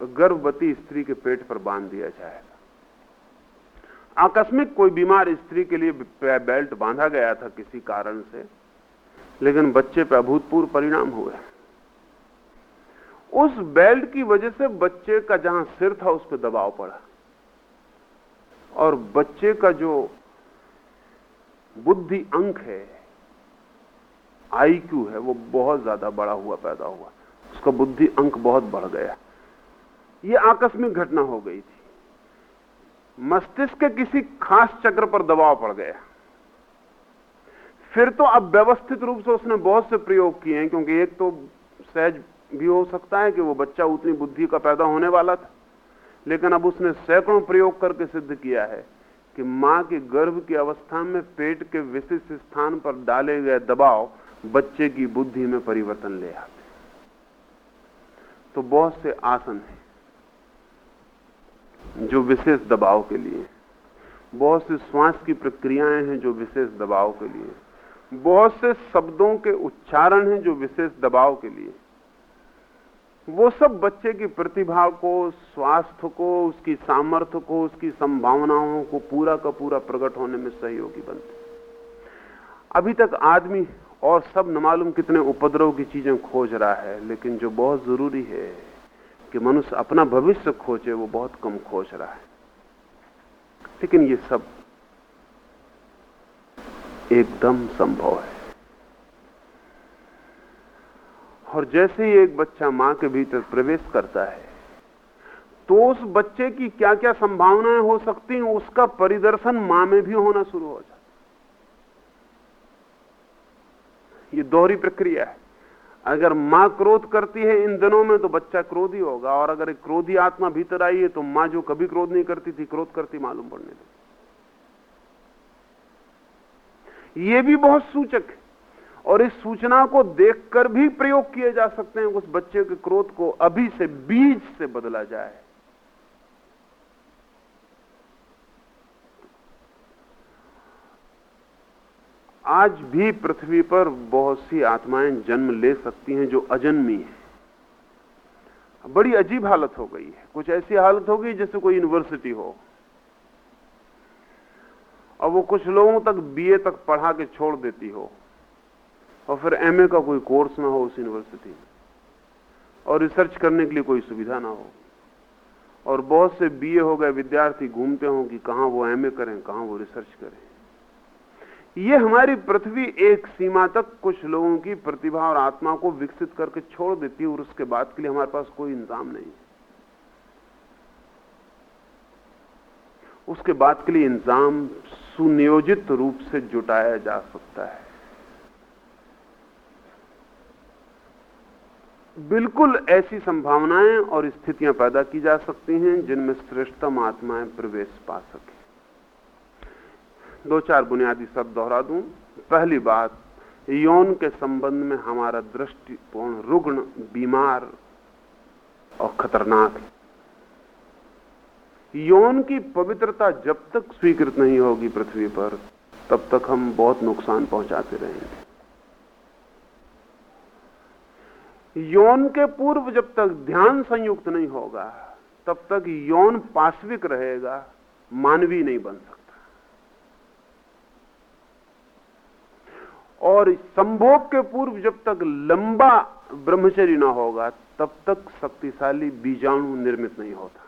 गर्भवती स्त्री के पेट पर बाँध दिया जाएगा। आकस्मिक कोई बीमार स्त्री के लिए बेल्ट बांधा गया था किसी कारण से, लेकिन बच्चे पर अभूतपूर्व परिणाम हुए। उस बेल्ट की वजह से बच्चे का जहाँ सिर था उस पर दबाव पड़ा। और बच्चे का जो बुद्धि अंक है आईक्यू है, वो बहुत ज़्यादा बड़ा हुआ, पैदा हुआ। उसका बुद्धि अंक बहुत बढ़ गया। ये आकस्मिक घटना हो गई थी। मस्तिष्क के किसी खास चक्र पर दबाव पड़ गया। फिर तो अब व्यवस्थित रूप से उसने बहुत से प्रयोग किए हैं, क्योंकि एक तो सहज भी हो सकता है कि वो बच्चा उतनी बुद्धि का पैदा होने वाला था। लेकिन अब उसने सैकड़ों प्रयोग करके सिद्ध किया है कि माँ के गर्भ की अवस्था में पेट के विशिष्ट स्थान पर डाले गए दबाव बच्चे की बुद्धि में परिवर्तन ले आते तो बहुत से आसन हैं जो विशेष दबाव के लिए बहुत सी श्वास की प्रक्रियाएँ हैं जो विशेष दबाव के लिए बहुत से शब्दों के उच्चारण हैं जो विशेष दबाव के लिए वो सब बच्चे की प्रतिभा को, स्वास्थ्य को, उसकी सामर्थ्य को, उसकी संभावनाओं को पूरा का पूरा प्रकट होने में सहयोगी बनते अभी तक आदमी और सब न मालूम कितने उपद्रव की चीज़ें खोज रहा है, लेकिन जो बहुत ज़रूरी है कि मनुष्य अपना भविष्य खोजे, वो बहुत कम खोज रहा है। लेकिन ये सब एकदम संभव है। और जैसे ही एक बच्चा माँ के भीतर प्रवेश करता है तो उस बच्चे की क्या क्या संभावनाएँ हो सकती हैं, उसका परिदर्शन माँ में भी होना शुरू हो जाता ये दोहरी प्रक्रिया है। अगर माँ क्रोध करती है इन दिनों में तो बच्चा क्रोधी होगा, और अगर एक क्रोधी आत्मा भीतर आई है तो माँ जो कभी क्रोध नहीं करती थी, क्रोध करती मालूम पड़ने लगी। ये भी बहुत सूचक है। और इस सूचना को देखकर भी प्रयोग किए जा सकते हैं उस बच्चे के क्रोध को अभी से बीज से बदला जाए। आज भी पृथ्वी पर बहुत सी आत्माएँ जन्म ले सकती हैं जो अजन्मी है। बड़ी अजीब हालत हो गई है। कुछ ऐसी हालत हो गई जैसे कोई यूनिवर्सिटी हो। और वो कुछ लोगों तक बीए तक पढ़ा के छोड़ देती हो। और फिर एमए का कोई कोर्स ना हो उस यूनिवर्सिटी में। और रिसर्च करने के लिए कोई सुविधा ना हो। और बहुत से बीए हो गए, विद्यार्थी घूमते हो कि कहाँ वो एमए करें, कहाँ वो रिसर्च करें। ये हमारी पृथ्वी एक सीमा तक कुछ लोगों की प्रतिभा और आत्मा को विकसित करके छोड़ देती है और उसके बाद के लिए हमारे पास कोई इंतज़ाम नहीं उसके बाद के लिए इंतज़ाम सुनियोजित रूप से जुटाया जा सकता है। बिल्कुल ऐसी संभावनाएँ और स्थितियाँ पैदा की जा सकती हैं जिनमें श्रेष्ठतम आत्माएँ प्रवेश पा सके। दो चार बुनियादी शब्द दोहरा दूँ। पहली बात, यौन के संबंध में हमारा दृष्टिकोण रुग्ण, बीमार और खतरनाक है। यौन की पवित्रता जब तक स्वीकृत नहीं होगी पृथ्वी पर, तब तक हम बहुत नुकसान पहुंचाते रहेंगे। यौन के पूर्व जब तक ध्यान संयुक्त नहीं होगा, तब तक यौन पाश्विक रहेगा, मानवीय नहीं बन सकता। और संभोग के पूर्व जब तक लंबा ब्रह्मचर्य न होगा, तब तक शक्तिशाली बीजाणु निर्मित नहीं होता।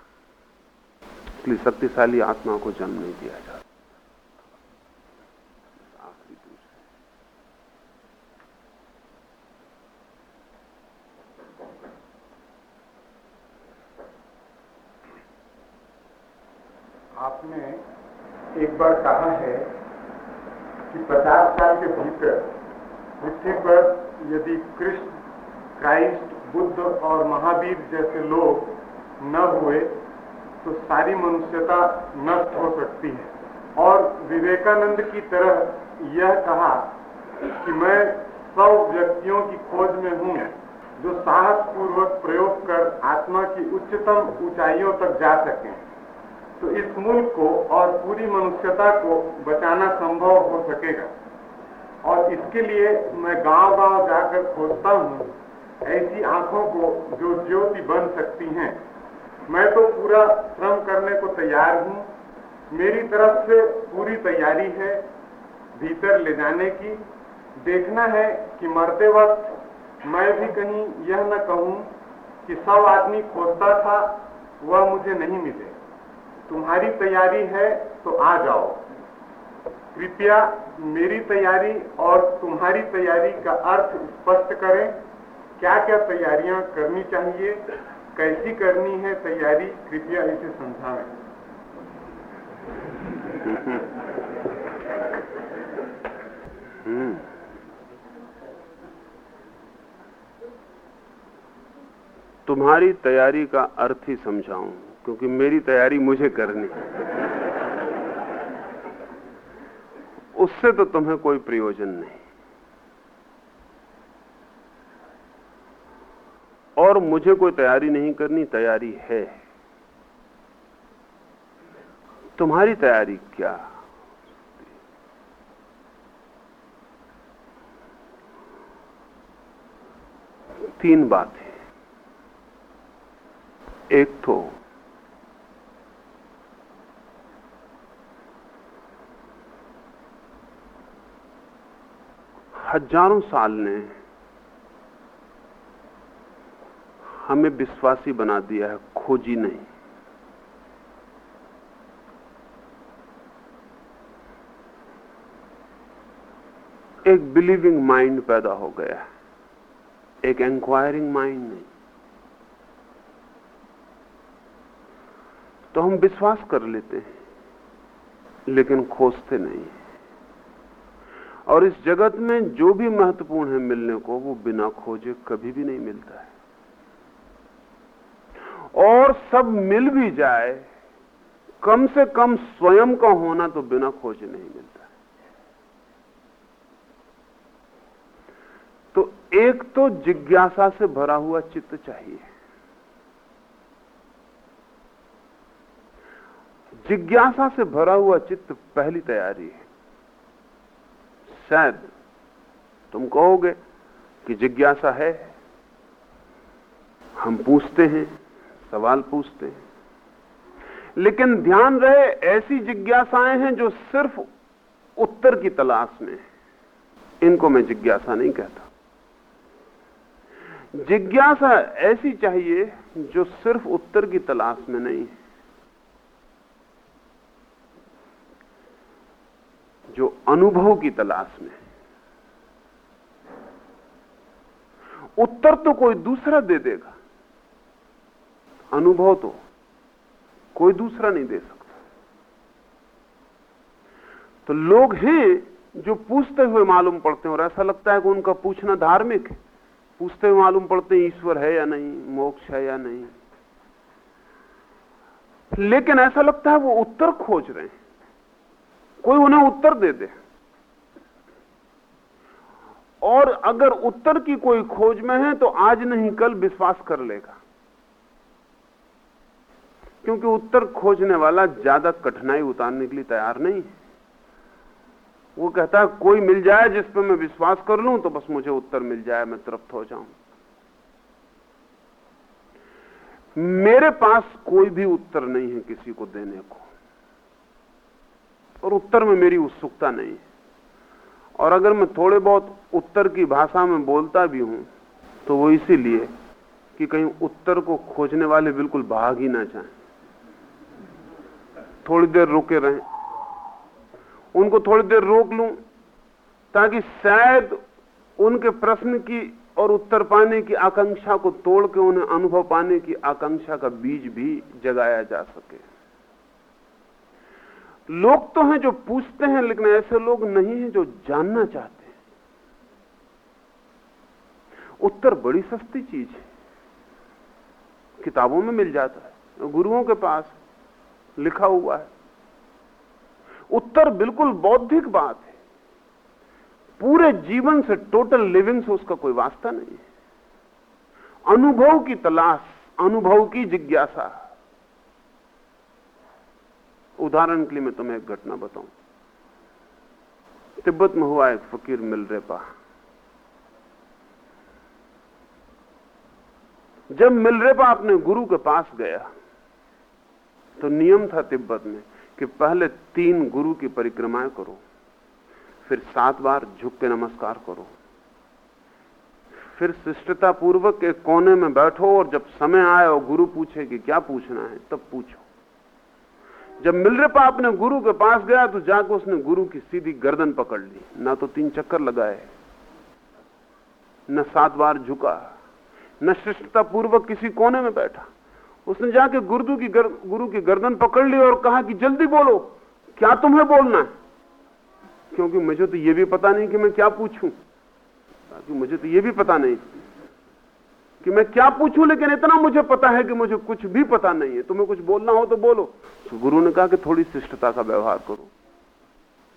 इसलिए शक्तिशाली आत्मा को जन्म नहीं दिया जाता आपने एक बार कहा है कि 50 साल के भीतर पृथ्वी पर यदि कृष्ण, क्राइस्ट, बुद्ध और महावीर जैसे लोग न हुए तो सारी मनुष्यता नष्ट हो सकती है। और विवेकानंद की तरह यह कहा कि मैं सौ व्यक्तियों की खोज में हूँ जो साहस पूर्वक प्रयोग कर आत्मा की उच्चतम ऊंचाइयों तक जा सकें। तो इस मुल्क को और पूरी मनुष्यता को बचाना संभव हो सकेगा। और इसके लिए मैं गाँव गाँव जाकर खोजता हूँ, ऐसी आँखों को जो ज्योति बन सकती हैं। मैं तो पूरा श्रम करने को तैयार हूँ। मेरी तरफ़ से पूरी तैयारी है भीतर ले जाने की। देखना है कि मरते वक्त मैं भी कहीं यह न कहूँ कि सब आदमी खोजता था, वह मुझे नहीं मिले। तुम्हारी तैयारी है तो आ जाओ। कृपया मेरी तैयारी और तुम्हारी तैयारी का अर्थ स्पष्ट करें। क्या क्या तैयारियाँ करनी चाहिए? कैसी करनी है तैयारी? कृपया इसे समझाएँ। हम्म। तुम्हारी तैयारी का अर्थ ही समझाऊं। क्योंकि मेरी तैयारी मुझे करनी उससे तो तुम्हें कोई प्रयोजन नहीं। और मुझे कोई तैयारी नहीं करनी, तैयारी है। तुम्हारी तैयारी क्या? तीन बातें। एक तो हज़ारों साल ने हमें विश्वासी बना दिया है, खोजी नहीं। एक बिलीविंग माइंड पैदा हो गया है, एक इंक्वायरिंग माइंड नहीं। तो हम विश्वास कर लेते हैं, लेकिन खोजते नहीं और इस जगत में जो भी महत्वपूर्ण है मिलने को, वो बिना खोजे कभी भी नहीं मिलता है। और सब मिल भी जाए, कम से कम स्वयं का होना तो बिना खोजे नहीं मिलता है। तो एक तो जिज्ञासा से भरा हुआ चित्त चाहिए। जिज्ञासा से भरा हुआ चित्त पहली तैयारी है। शायद तुम कहोगे कि जिज्ञासा है? हम पूछते हैं, सवाल पूछते हैं। लेकिन ध्यान रहे, ऐसी जिज्ञासाएँ हैं जो सिर्फ़ उत्तर की तलाश में है। इनको मैं जिज्ञासा नहीं कहता। जिज्ञासा ऐसी चाहिए जो सिर्फ़ उत्तर की तलाश में नहीं है। जो अनुभव की तलाश में उत्तर तो कोई दूसरा दे देगा। अनुभव तो कोई दूसरा नहीं दे सकता। तो लोग हैं जो पूछते हुए मालूम पड़ते हैं और ऐसा लगता है कि उनका पूछना धार्मिक है। पूछते हुए मालूम पड़ते हैं ईश्वर है या नहीं, मोक्ष है या नहीं। लेकिन ऐसा लगता है वो उत्तर खोज रहे हैं। कोई उन्हें उत्तर दे दे। और अगर उत्तर की कोई खोज में है तो आज नहीं, कल विश्वास कर लेगा। क्योंकि उत्तर खोजने वाला ज़्यादा कठिनाई उतारने के लिए तैयार नहीं है। वो कहता है, कोई मिल जाए जिस पर मैं विश्वास कर लूँ तो बस मुझे उत्तर मिल जाए, मैं तृप्त हो जाऊँ। मेरे पास कोई भी उत्तर नहीं है किसी को देने को। और उत्तर में मेरी उत्सुकता नहीं। है और अगर मैं थोड़े बहुत उत्तर की भाषा में बोलता भी हूँ तो वो इसीलिए कि कहीं उत्तर को खोजने वाले बिल्कुल भाग ही ना चाहें थोड़ी देर रुके रहें। उनको थोड़ी देर रोक लूँ, ताकि शायद उनके प्रश्न की और उत्तर पाने की आकांक्षा को तोड़ के उन्हें अनुभव पाने की आकांक्षा का बीज भी जगाया जा सके। लोग तो हैं जो पूछते हैं, लेकिन ऐसे लोग नहीं हैं जो जानना चाहते हैं। उत्तर बड़ी सस्ती चीज़ है। किताबों में मिल जाता है, गुरुओं के पास लिखा हुआ है। उत्तर बिल्कुल बौद्धिक बात है। पूरे जीवन से टोटल लिविंग से उसका कोई वास्ता नहीं है। अनुभव की तलाश, अनुभव की जिज्ञासा। उदाहरण के लिए मैं तुम्हें एक घटना बताऊँ। तिब्बत में हुआ एक फकीर मिल रेपा जब मिलरेपा अपने गुरु के पास गया तो नियम था तिब्बत में कि पहले तीन गुरु की परिक्रमाएँ करो, फिर सात बार झुक के नमस्कार करो। फिर शिष्टता पूर्वक एक कोने में बैठो और जब समय आए और गुरु पूछे कि क्या पूछना है, तब पूछो। जब मिलरेपा अपने गुरु के पास गया तो जाकर उसने गुरु की सीधी गर्दन पकड़ ली। ना तो तीन चक्कर लगाए न सात बार झुका न शिष्टता पूर्वक किसी कोने में बैठा। उसने जाके गुरु की गर, गुरु की गर्दन पकड़ ली और कहा कि जल्दी बोलो क्या तुम्हें बोलना है? क्योंकि मुझे तो यह भी पता नहीं कि मैं क्या पूछूँ। क्योंकि मुझे तो यह भी पता नहीं। कि मैं क्या पूछूँ, लेकिन इतना मुझे पता है कि मुझे कुछ भी पता नहीं है। तुम्हें कुछ बोलना हो तो बोलो। तो गुरु ने कहा कि थोड़ी शिष्टता का व्यवहार करो।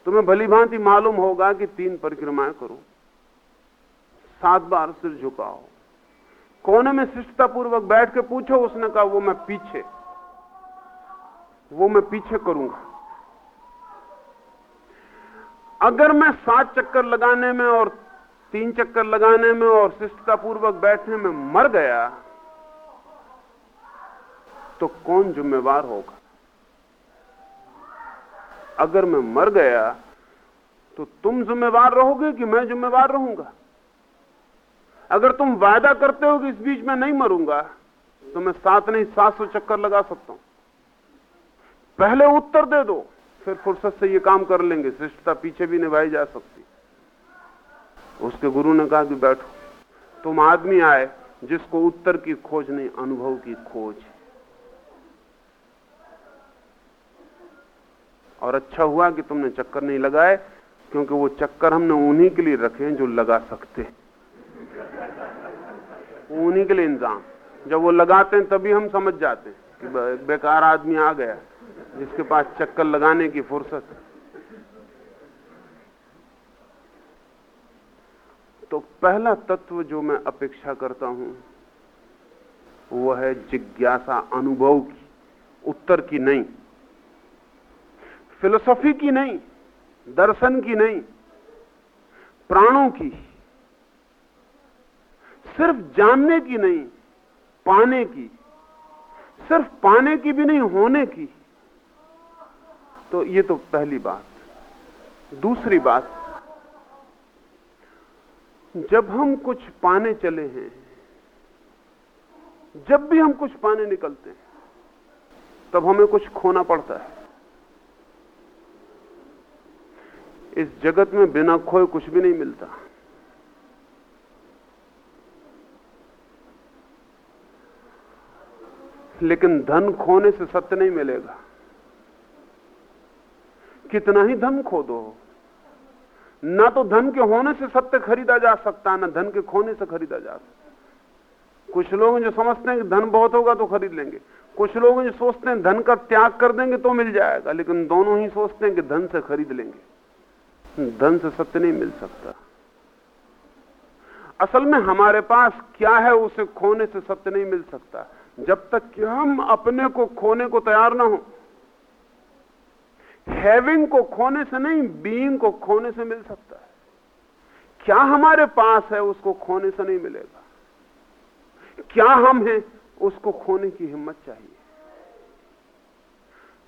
तुम्हें भली भांति मालूम होगा कि तीन परिक्रमाएँ करो। सात बार सिर झुकाओ। कोने में शिष्टता पूर्वक बैठ के पूछो, उसने कहा, वो मैं पीछे। वो मैं पीछे करूँगा। अगर मैं सात चक्कर लगाने में और तीन चक्कर लगाने में और शिष्टता पूर्वक बैठने में मर गया तो कौन जिम्मेवार होगा? अगर मैं मर गया तो तुम जिम्मेवार रहोगे कि मैं जिम्मेवार रहूँगा? अगर तुम वायदा करते हो कि इस बीच में नहीं मरूँगा तो मैं सात नहीं, सात सौ चक्कर लगा सकता हूँ। पहले उत्तर दे दो, फिर फुर्सत से ये काम कर लेंगे। शिष्टता पीछे भी निभाई जा सकती उसके गुरु ने कहा कि बैठो। तुम आदमी आए जिसको उत्तर की खोज नहीं, अनुभव की खोज और अच्छा हुआ कि तुमने चक्कर नहीं लगाए, क्योंकि वो चक्कर हमने उन्हीं के लिए रखे हैं जो लगा सकते उन्हीं के लिए इंतज़ाम। जब वो लगाते हैं, तभी हम समझ जाते हैं कि बेकार आदमी आ गया, जिसके पास चक्कर लगाने की फुर्सत है। तो पहला तत्व जो मैं अपेक्षा करता हूँ, वह है जिज्ञासा अनुभव की, उत्तर की नहीं, फिलोसॉफी की नहीं, दर्शन की नहीं, प्राणों की, सिर्फ़ जानने की नहीं, पाने की, सिर्फ़ पाने की भी नहीं, होने की। तो ये तो पहली बात। दूसरी बात जब हम कुछ पाने चले हैं, जब भी हम कुछ पाने निकलते हैं, तब हमें कुछ खोना पड़ता है। इस जगत में बिना खोए कुछ भी नहीं मिलता। लेकिन धन खोने से सत्य नहीं मिलेगा। कितना ही धन खो दो। ना तो धन के होने से सत्य खरीदा जा सकता, ना धन के खोने से खरीदा जा सकता। कुछ लोग जो समझते हैं कि धन बहुत होगा तो खरीद लेंगे। कुछ लोग जो सोचते हैं धन का त्याग कर देंगे तो मिल जाएगा, लेकिन दोनों ही सोचते हैं कि धन से खरीद लेंगे। धन से सत्य नहीं मिल सकता। असल में हमारे पास क्या है, उसे खोने से सत्य नहीं मिल सकता। जब तक कि हम अपने को खोने को तैयार ना हो हैविंग को खोने से नहीं बीइंग को खोने से मिल सकता है। क्या हमारे पास है, उसको खोने से नहीं मिलेगा। क्या हम हैं, उसको खोने की हिम्मत चाहिए।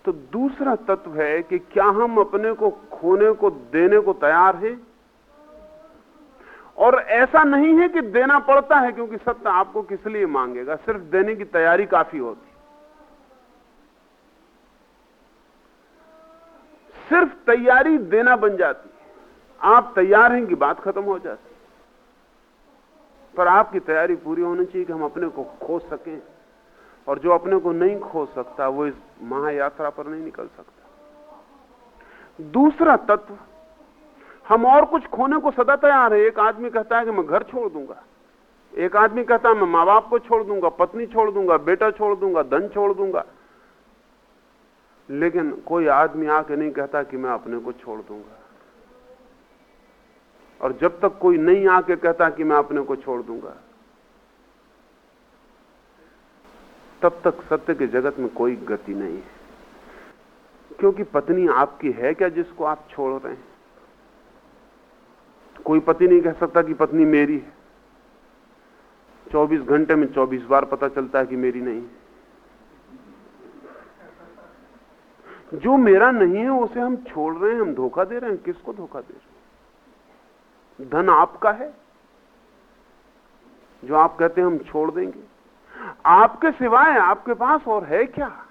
तो दूसरा तत्व है कि क्या हम अपने को खोने को, देने को तैयार हैं? और ऐसा नहीं है कि देना पड़ता है, क्योंकि सत्य आपको किस लिए मांगेगा? सिर्फ़ देने की तैयारी काफ़ी होती सिर्फ़ तैयारी देना बन जाती है। आप तैयार हैं कि बात खत्म हो जाती पर आपकी तैयारी पूरी होनी चाहिए कि हम अपने को खो सकें। और जो अपने को नहीं खो सकता, वो इस महायात्रा पर नहीं निकल सकता। दूसरा तत्व, हम और कुछ खोने को सदा तैयार है। एक आदमी कहता है कि मैं घर छोड़ दूँगा। एक आदमी कहता है, मैं माँ बाप को छोड़ दूँगा, पत्नी छोड़ दूँगा, बेटा छोड़ दूँगा, धन छोड़ दूँगा। लेकिन कोई आदमी आके नहीं कहता कि मैं अपने को छोड़ दूँगा। और जब तक कोई नहीं आके कहता कि मैं अपने को छोड़ दूँगा, तब तक सत्य के जगत में कोई गति नहीं है। क्योंकि पत्नी आपकी है क्या जिसको आप छोड़ रहे हैं? कोई पति नहीं कह सकता कि पत्नी मेरी है। 24 घंटे में 24 बार पता चलता है कि मेरी नहीं है। जो मेरा नहीं है, उसे हम छोड़ रहे हैं, हम धोखा दे रहे हैं। किसको धोखा दे रहे हैं? धन आपका है। जो आप कहते हैं, हम छोड़ देंगे। आपके सिवाय आपके पास और है क्या?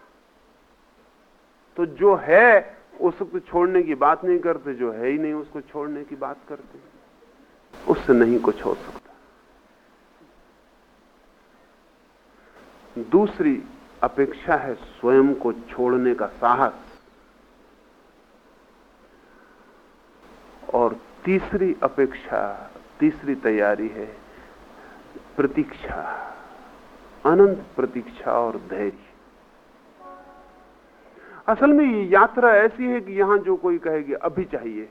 तो जो है, उसको छोड़ने की बात नहीं करते, जो है ही नहीं, उसको छोड़ने की बात करते उससे नहीं कुछ हो सकता। दूसरी अपेक्षा है, स्वयं को छोड़ने का साहस। और तीसरी अपेक्षा, तीसरी तैयारी है प्रतीक्षा अनंत प्रतीक्षा और धैर्य। असल में ये यात्रा ऐसी है कि यहाँ जो कोई कहेगी, अभी चाहिए।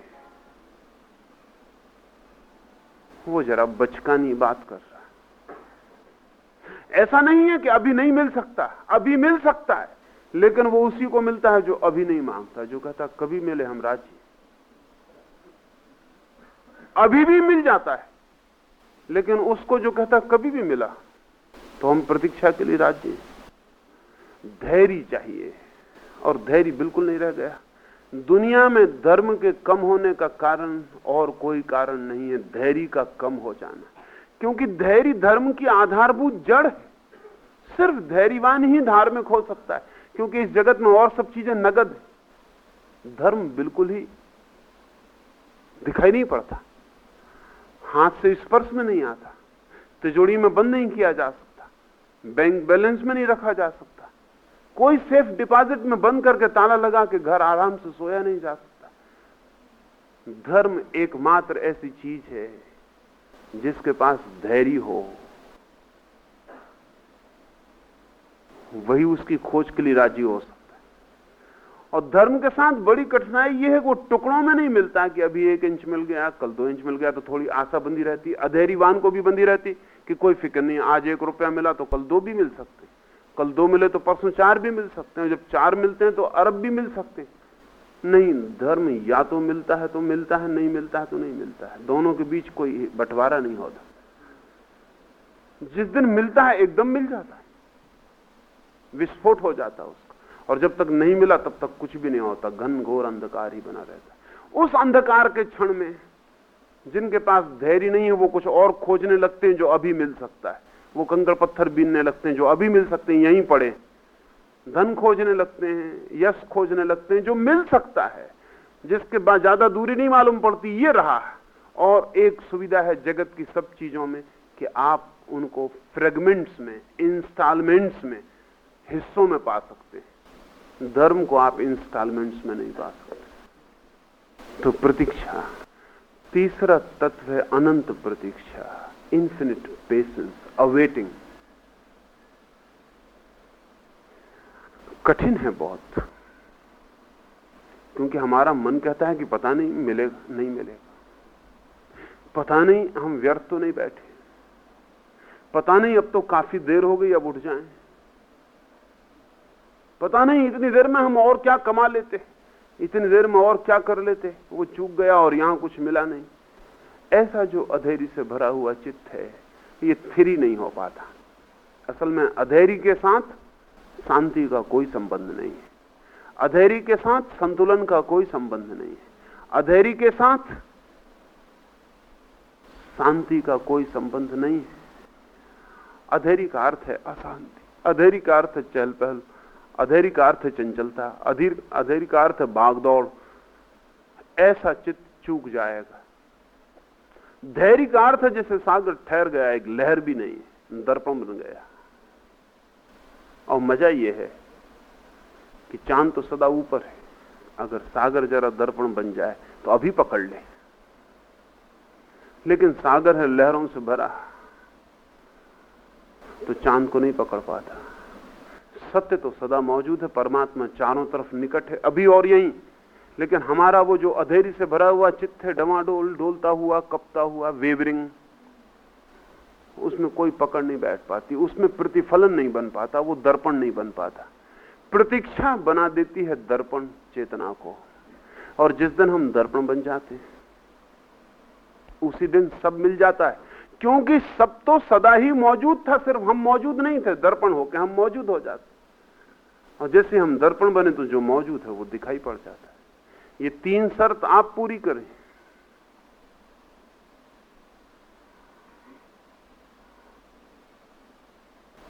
वो जरा बचकानी बात कर रहा है। ऐसा नहीं है कि अभी नहीं मिल सकता, अभी मिल सकता है, लेकिन वो उसी को मिलता है जो अभी नहीं माँगता, जो कहता कभी मिले हम राज़ी अभी भी मिल जाता है। लेकिन उसको जो कहता कभी भी मिला। तो हम प्रतीक्षा के लिए राज्य, धैर्य चाहिए। और धैर्य बिल्कुल नहीं रह गया। दुनिया में धर्म के कम होने का कारण और कोई कारण नहीं है, धैर्य का कम हो जाना। क्योंकि धैर्य धर्म की आधारभूत जड़ है। सिर्फ़ धैर्यवान ही धार्मिक हो सकता है, क्योंकि इस जगत में और सब चीज़ें नगद धर्म बिल्कुल ही दिखाई नहीं पड़ता। हाथ से स्पर्श में नहीं आता। तिजोड़ी में बंद नहीं किया जा सकता। बैंक बैलेंस में नहीं रखा जा सकता। कोई सेफ़ डिपॉजिट में बंद करके ताला लगा के घर आराम से सोया नहीं जा सकता। धर्म एकमात्र ऐसी चीज़ है जिसके पास धैर्य हो। वही उसकी खोज के लिए राज़ी हो सकता। और धर्म के साथ बड़ी कठिनाई यह है कि वो टुकड़ों में नहीं मिलता कि अभी एक इंच मिल गया, कल दो इंच मिल गया तो थोड़ी आशा बंदी रहती, अधेरी वान को भी बंदी रहती कि कोई फ़िक्र नहीं, आज एक रुपया मिला तो कल दो भी मिल सकते। कल दो मिले तो परसों चार भी मिल सकते हैं, जब चार मिलते हैं तो अरब भी मिल सकते नहीं, धर्म या तो मिलता है तो मिलता है, नहीं मिलता है तो नहीं मिलता है। दोनों के बीच कोई बंटवारा नहीं होता। जिस दिन मिलता है, एकदम मिल जाता है। विस्फोट हो जाता है उसका। और जब तक नहीं मिला तब तक कुछ भी नहीं होता, घन घोर अंधकार ही बना रहता उस अंधकार के क्षण में जिनके पास धैर्य नहीं है, वो कुछ और खोजने लगते हैं जो अभी मिल सकता है। वो कंकड़ पत्थर बीनने लगते हैं जो अभी मिल सकते हैं, यहीं पड़े। धन खोजने लगते हैं, यश खोजने लगते हैं जो मिल सकता है, जिसके बाद ज़्यादा दूरी नहीं मालूम पड़ती, ये रहा और एक सुविधा है जगत की सब चीज़ों में कि आप उनको फ्रेगमेंट्स में, इंस्टॉलमेंट्स में हिस्सों में पा सकते हैं। धर्म को आप इंस्टॉलमेंट्स में नहीं पा सकते। तो प्रतीक्षा। तीसरा तत्व है अनंत प्रतीक्षा। इंफिनिट पेशेंस अवेटिंग कठिन है बहुत। क्योंकि हमारा मन कहता है कि पता नहीं मिलेगा नहीं मिलेगा। पता नहीं, हम व्यर्थ तो नहीं बैठे। पता नहीं, अब तो काफ़ी देर हो गई, अब उठ जाएँ। पता नहीं, इतनी देर में हम और क्या कमा लेते? इतनी देर में और क्या कर लेते? वो चूक गया और यहाँ कुछ मिला नहीं। ऐसा जो अधेरी से भरा हुआ चित्त है, ये फ्री नहीं हो पाता। असल में अधेरी के साथ शांति का कोई संबंध नहीं है। अधेरी के साथ संतुलन का कोई संबंध नहीं है। अधेरी के साथ शांति का कोई संबंध नहीं है। अधेरी का अर्थ है अशांति। अधेरी का अर्थ है चहल पहल अधेरी अर्थ चंचलता, अधीर अधेरी का अर्थ भागदौड़ ऐसा चित्त चूक जाएगा। धैर्य का अर्थ जैसे सागर ठहर गया, एक लहर भी नहीं, दर्पण बन गया। और मज़ा यह है कि चाँद तो सदा ऊपर है। अगर सागर जरा दर्पण बन जाए तो अभी पकड़ ले। लेकिन सागर है लहरों से भरा तो चाँद को नहीं पकड़ पाता। सत्य तो सदा मौजूद है, परमात्मा चारों तरफ़ निकट है, अभी और यहीं। लेकिन हमारा वो जो अधेरी से भरा हुआ चित्त है डमाडोल डोलता हुआ, कपता हुआ वेवरिंग उसमें कोई पकड़ नहीं बैठ पाती, उसमें प्रतिफलन नहीं बन पाता, वो दर्पण नहीं बन पाता। प्रतीक्षा बना देती है दर्पण चेतना को। और जिस दिन हम दर्पण बन जाते उसी दिन सब मिल जाता है। क्योंकि सब तो सदा ही मौजूद था, सिर्फ़ हम मौजूद नहीं थे, दर्पण होकर हम मौजूद हो जाते। और जैसे हम दर्पण बने तो जो मौजूद है वो दिखाई पड़ जाता है। ये तीन शर्त आप पूरी करें।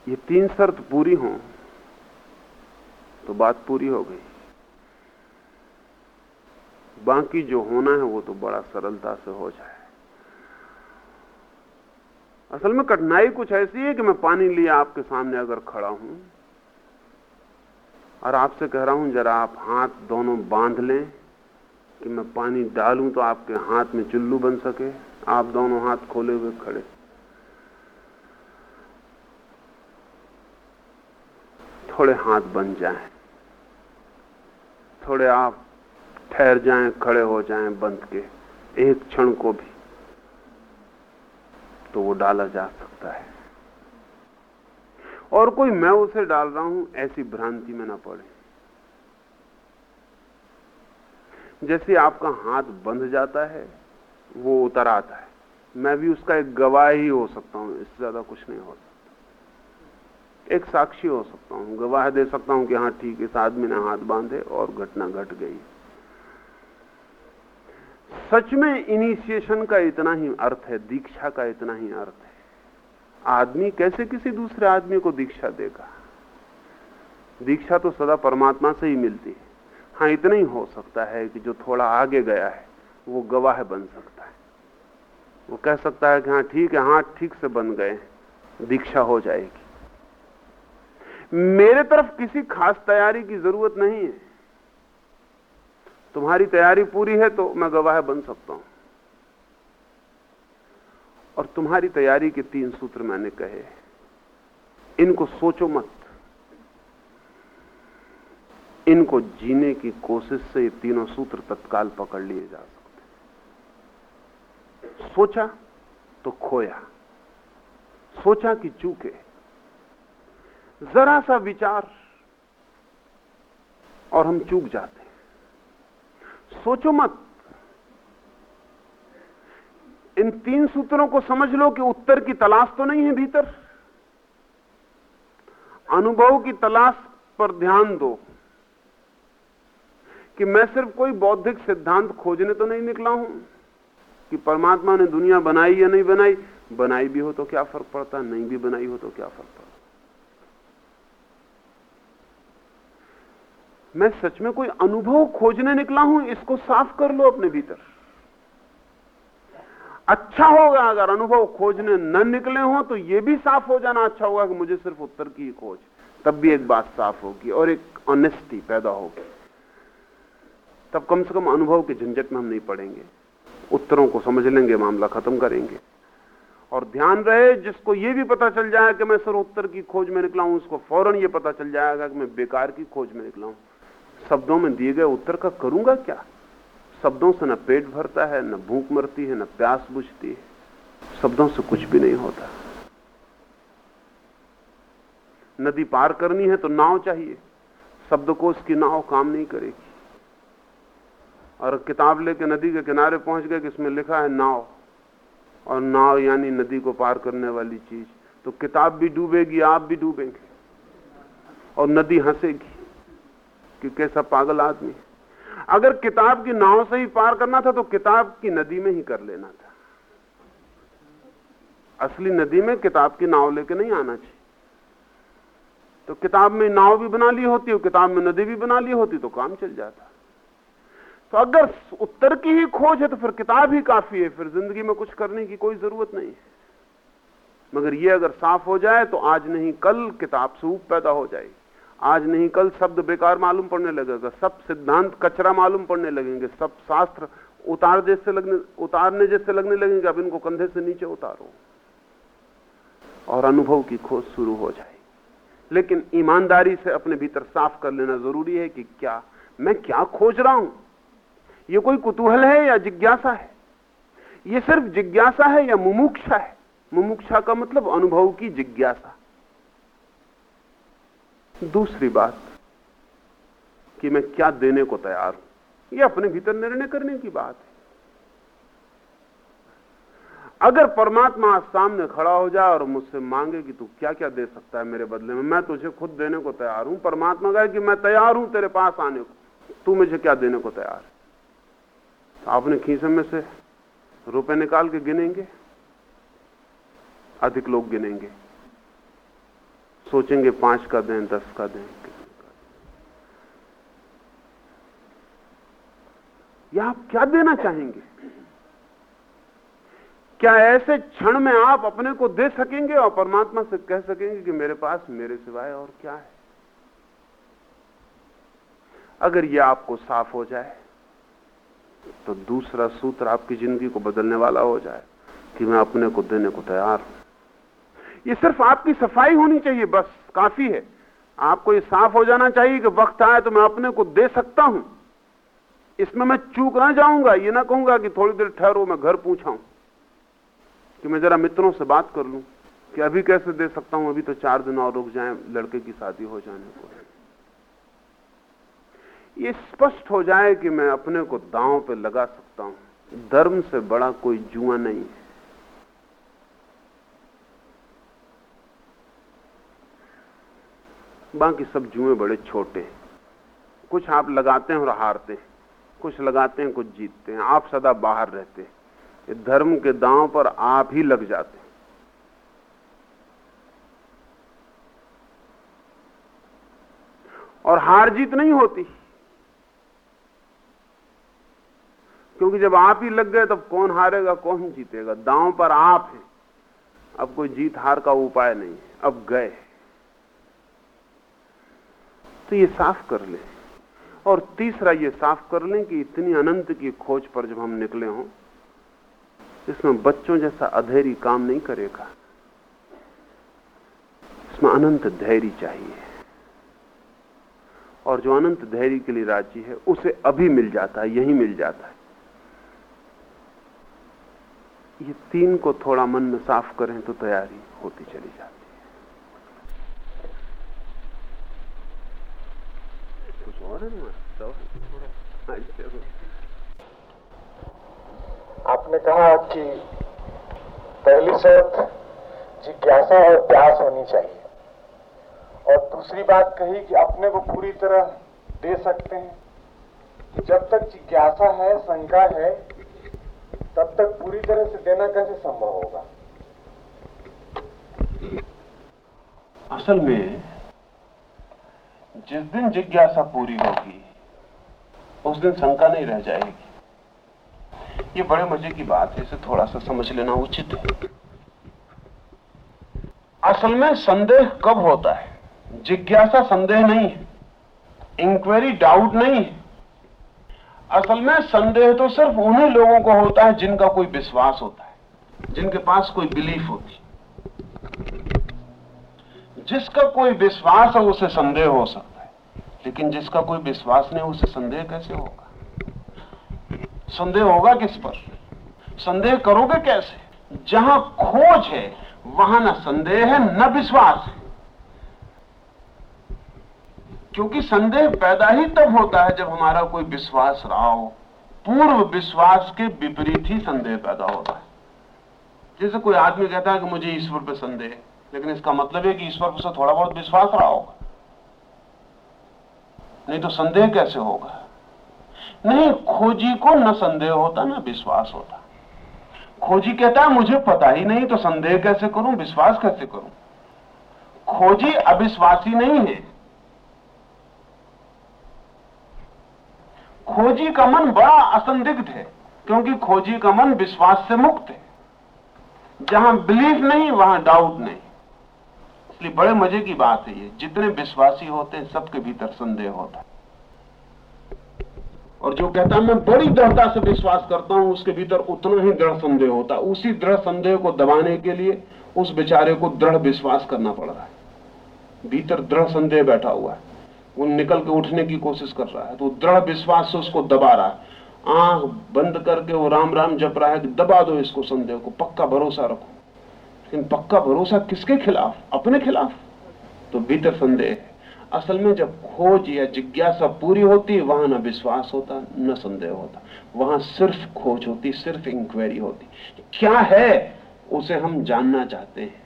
ये तीन शर्त पूरी हो तो बात पूरी हो गई। बाकी जो होना है वो तो बड़ा सरलता से हो जाए। असल में कठिनाई कुछ ऐसी है कि मैं पानी लिए आपके सामने अगर खड़ा हूँ और आपसे कह रहा हूँ जरा आप हाथ दोनों बाँध लें कि मैं पानी डालूं तो आपके हाथ में चुल्लू बन सके। आप दोनों हाथ खोले हुए खड़े। थोड़े हाथ बन जाएँ, थोड़े आप ठहर जाएँ, खड़े हो जाएँ बंद के। एक क्षण को भी तो वो डाला जा सकता है। और कोई मैं उसे डाल रहा हूँ, ऐसी भ्रांति में ना पड़े। जैसे आपका हाथ बंध जाता है, वो उतर आता है। मैं भी उसका एक गवाह ही हो सकता हूँ, इससे ज़्यादा कुछ नहीं हो सकता। एक साक्षी हो सकता हूँ, गवाह दे सकता हूँ कि हाँ ठीक, इस आदमी ने हाथ बांधे और घटना घट गट गई। सच में इनिशिएशन का इतना ही अर्थ है, दीक्षा का इतना ही अर्थ है। आदमी कैसे किसी दूसरे आदमी को दीक्षा देगा? दीक्षा तो सदा परमात्मा से ही मिलती है। हाँ इतना ही हो सकता है कि जो थोड़ा आगे गया है, वो गवाह बन सकता है। वो कह सकता है कि हाँ ठीक है हाथ ठीक से बन गए दीक्षा हो जाएगी। मेरे तरफ़ किसी खास तैयारी की ज़रूरत नहीं है। तुम्हारी तैयारी पूरी है तो मैं गवाह बन सकता हूँ। और तुम्हारी तैयारी के तीन सूत्र मैंने कहे इनको सोचो मत। इनको जीने की कोशिश से ये तीनों सूत्र तत्काल पकड़ लिए जा सकते। सोचा तो खोया। सोचा कि चूके। जरा सा विचार और हम चूक जाते। सोचो मत। इन तीन सूत्रों को समझ लो कि उत्तर की तलाश तो नहीं है भीतर। अनुभव की तलाश पर ध्यान दो कि मैं सिर्फ़ कोई बौद्धिक सिद्धांत खोजने तो नहीं निकला हूँ कि परमात्मा ने दुनिया बनाई या नहीं बनाई। बनाई भी हो तो क्या फ़र्क पड़ता, नहीं भी बनाई हो तो क्या फ़र्क पड़ता? मैं सच में कोई अनुभव खोजने निकला हूँ, इसको साफ़ कर लो अपने भीतर। अच्छा होगा, अगर अनुभव खोजने न निकले हो तो यह भी साफ़ हो जाना अच्छा होगा कि मुझे सिर्फ़ उत्तर की खोज। तब भी एक बात साफ़ होगी और एक ऑनेस्टी पैदा होगी। तब कम से कम अनुभव के झंझट में हम नहीं पड़ेंगे। उत्तरों को समझ लेंगे, मामला खत्म करेंगे। और ध्यान रहे, जिसको यह भी पता चल जाए कि मैं सर उत्तर की खोज में निकला हूँ, उसको फ़ौरन यह पता चल जाएगा कि मैं बेकार की खोज में निकला हूँ। शब्दों में दिए गए उत्तर का करूँगा क्या? शब्दों से न पेट भरता है, न भूख मरती है, न प्यास बुझती है। शब्दों से कुछ भी नहीं होता। नदी पार करनी है तो नाव चाहिए। शब्द की नाव काम नहीं करेगी। और किताब लेके नदी के किनारे पहुँच गए कि इसमें लिखा है नाव। और नाव यानी नदी को पार करने वाली चीज़। तो किताब भी डूबेगी, आप भी डूबेंगे। और नदी हंसेगी कि कैसा पागल आदमी अगर किताब की नाव से ही पार करना था तो किताब की नदी में ही कर लेना था। असली नदी में किताब की नाव लेके नहीं आना चाहिए। तो किताब में नाव भी बना ली होती, और किताब में नदी भी बना ली होती तो काम चल जाता। तो अगर उत्तर की ही खोज है तो फिर किताब ही काफ़ी है। फिर ज़िंदगी में कुछ करने की कोई ज़रूरत नहीं है। मगर यह अगर साफ़ हो जाए तो आज नहीं, कल किताब से पैदा हो जाएगी। आज नहीं, कल शब्द बेकार मालूम पड़ने लगेगा। सब सिद्धांत कचरा मालूम पड़ने लगेंगे। सब शास्त्र उतार जैसे लगने, उतारने जैसे लगने लगेंगे। अब इनको कंधे से नीचे उतारो। और अनुभव की खोज शुरू हो जाए लेकिन ईमानदारी से अपने भीतर साफ़ कर लेना ज़रूरी है कि क्या, मैं क्या खोज रहा हूँ? यह कोई कुतूहल है या जिज्ञासा है? यह सिर्फ़ जिज्ञासा है या मुमुक्षा है? मुमुक्षा का मतलब अनुभव की जिज्ञासा। दूसरी बात कि मैं क्या देने को तैयार हूँ। यह अपने भीतर निर्णय करने की बात है। अगर परमात्मा सामने खड़ा हो जाए और मुझसे मांगे कि तू क्या क्या दे सकता है मेरे बदले में, मैं तुझे खुद देने को तैयार हूँ। परमात्मा कहे कि मैं तैयार हूँ तेरे पास आने को। तू मुझे क्या देने को तैयार है? तो आपने खीसे में से रुपए निकाल के गिनेंगे? अधिक लोग गिनेंगे। सोचेंगे पाँच का दें, दस का दें। या आप क्या देना चाहेंगे? क्या ऐसे क्षण में आप अपने को दे सकेंगे और परमात्मा से कह सकेंगे कि मेरे पास मेरे सिवाय और क्या है? अगर यह आपको साफ़ हो जाए तो दूसरा सूत्र आपकी ज़िंदगी को बदलने वाला हो जाए कि मैं अपने को देने को तैयार हूँ। ये सिर्फ़ आपकी सफ़ाई होनी चाहिए, बस, काफ़ी है। आपको ये साफ़ हो जाना चाहिए कि वक्त आए तो मैं अपने को दे सकता हूँ। इसमें मैं चूक ना जाऊँगा, ये ना कहूँगा कि थोड़ी देर ठहरो, मैं घर पूछाऊं कि मैं जरा मित्रों से बात कर लूँ कि अभी कैसे दे सकता हूँ, अभी तो चार दिन और रुक जाए लड़के की शादी हो जाने को। ये स्पष्ट हो जाए कि मैं अपने को दांव पे लगा सकता हूँ। धर्म से बड़ा कोई जुआ नहीं है। बाकी सब जुए बड़े छोटे कुछ आप लगाते हैं और हारते हैं। कुछ लगाते हैं, कुछ जीतते हैं। आप सदा बाहर रहते हैं। धर्म के दांव पर आप ही लग जाते हैं। और हार जीत नहीं होती। क्योंकि जब आप ही लग गए, तब कौन हारेगा, कौन जीतेगा? दांव पर आप हैं। अब कोई जीत हार का उपाय नहीं है। अब गए तो ये साफ़ कर ले। और तीसरा, ये साफ़ कर लें कि इतनी अनंत की खोज पर जब हम निकले हों, इसमें बच्चों जैसा अधैर्य काम नहीं करेगा। इसमें अनंत धैर्य चाहिए। और जो अनंत धैर्य के लिए राज़ी है, उसे अभी मिल जाता है, यही मिल जाता है। ये तीन को थोड़ा मन में साफ़ करें तो तैयारी होती चली जाती है कुछ और है आपने कहा कि पहली शर्त जिज्ञासा और प्यास होनी चाहिए। और दूसरी बात कही कि अपने को पूरी तरह दे सकते हैं। जब तक जिज्ञासा है, शंका है, तब तक पूरी तरह से देना कैसे संभव होगा? असल में जिस दिन जिज्ञासा पूरी होगी, उस दिन शंका नहीं रह जाएगी। ये बड़े मज़े की बात है, इसे थोड़ा सा समझ लेना उचित है। असल में संदेह कब होता है? जिज्ञासा संदेह नहीं है इंक्वायरी डाउट नहीं है। असल में संदेह तो सिर्फ़ उन्हीं लोगों को होता है जिनका कोई विश्वास होता है, जिनके पास कोई बिलीफ होती जिसका कोई विश्वास है उसे संदेह हो सकता है। लेकिन जिसका कोई विश्वास नहीं, उसे संदेह कैसे होगा? संदेह होगा किस पर? संदेह करोगे कैसे? जहाँ खोज है, वहाँ ना संदेह है, न विश्वास है। क्योंकि संदेह पैदा ही तब होता है जब हमारा कोई विश्वास रहा हो। पूर्व विश्वास के विपरीत ही संदेह पैदा होता है। जैसे कोई आदमी कहता है कि मुझे ईश्वर पर संदेह लेकिन इसका मतलब है कि ईश्वर पर थोड़ा बहुत विश्वास रहा होगा। नहीं तो संदेह कैसे होगा? नहीं, खोजी को न संदेह होता, ना विश्वास होता। खोजी कहता है, मुझे पता ही नहीं तो संदेह कैसे करूँ, विश्वास कैसे करूँ? खोजी अविश्वासी नहीं है। खोजी का मन बड़ा असंदिग्ध है, क्योंकि खोजी का मन विश्वास से मुक्त है। जहाँ बिलीफ नहीं, वहाँ डाउट नहीं। इसलिए बड़े मज़े की बात है ये। जितने विश्वासी होते हैं, सबके भीतर संदेह होता है। और जो कहता है, मैं बड़ी दृढ़ता से विश्वास करता हूँ, उसके भीतर उतना ही दृढ़ संदेह होता है। उसी दृढ़ संदेह को दबाने के लिए उस बेचारे को दृढ़ विश्वास करना पड़ रहा है। भीतर दृढ़ संदेह बैठा हुआ है। वो निकल के उठने की कोशिश कर रहा है। तो दृढ़ विश्वास से उसको दबा रहा है। आँख बंद करके वो राम राम जप रहा है कि दबा दो इसको संदेह को। पक्का भरोसा रखो। लेकिन पक्का भरोसा किसके खिलाफ? अपने खिलाफ। तो भीतर संदेह है। असल में जब खोज या जिज्ञासा पूरी होती, वहाँ न विश्वास होता, न संदेह होता। वहाँ सिर्फ़ खोज होती, सिर्फ़ इंक्वायरी होती। क्या है, उसे हम जानना चाहते हैं।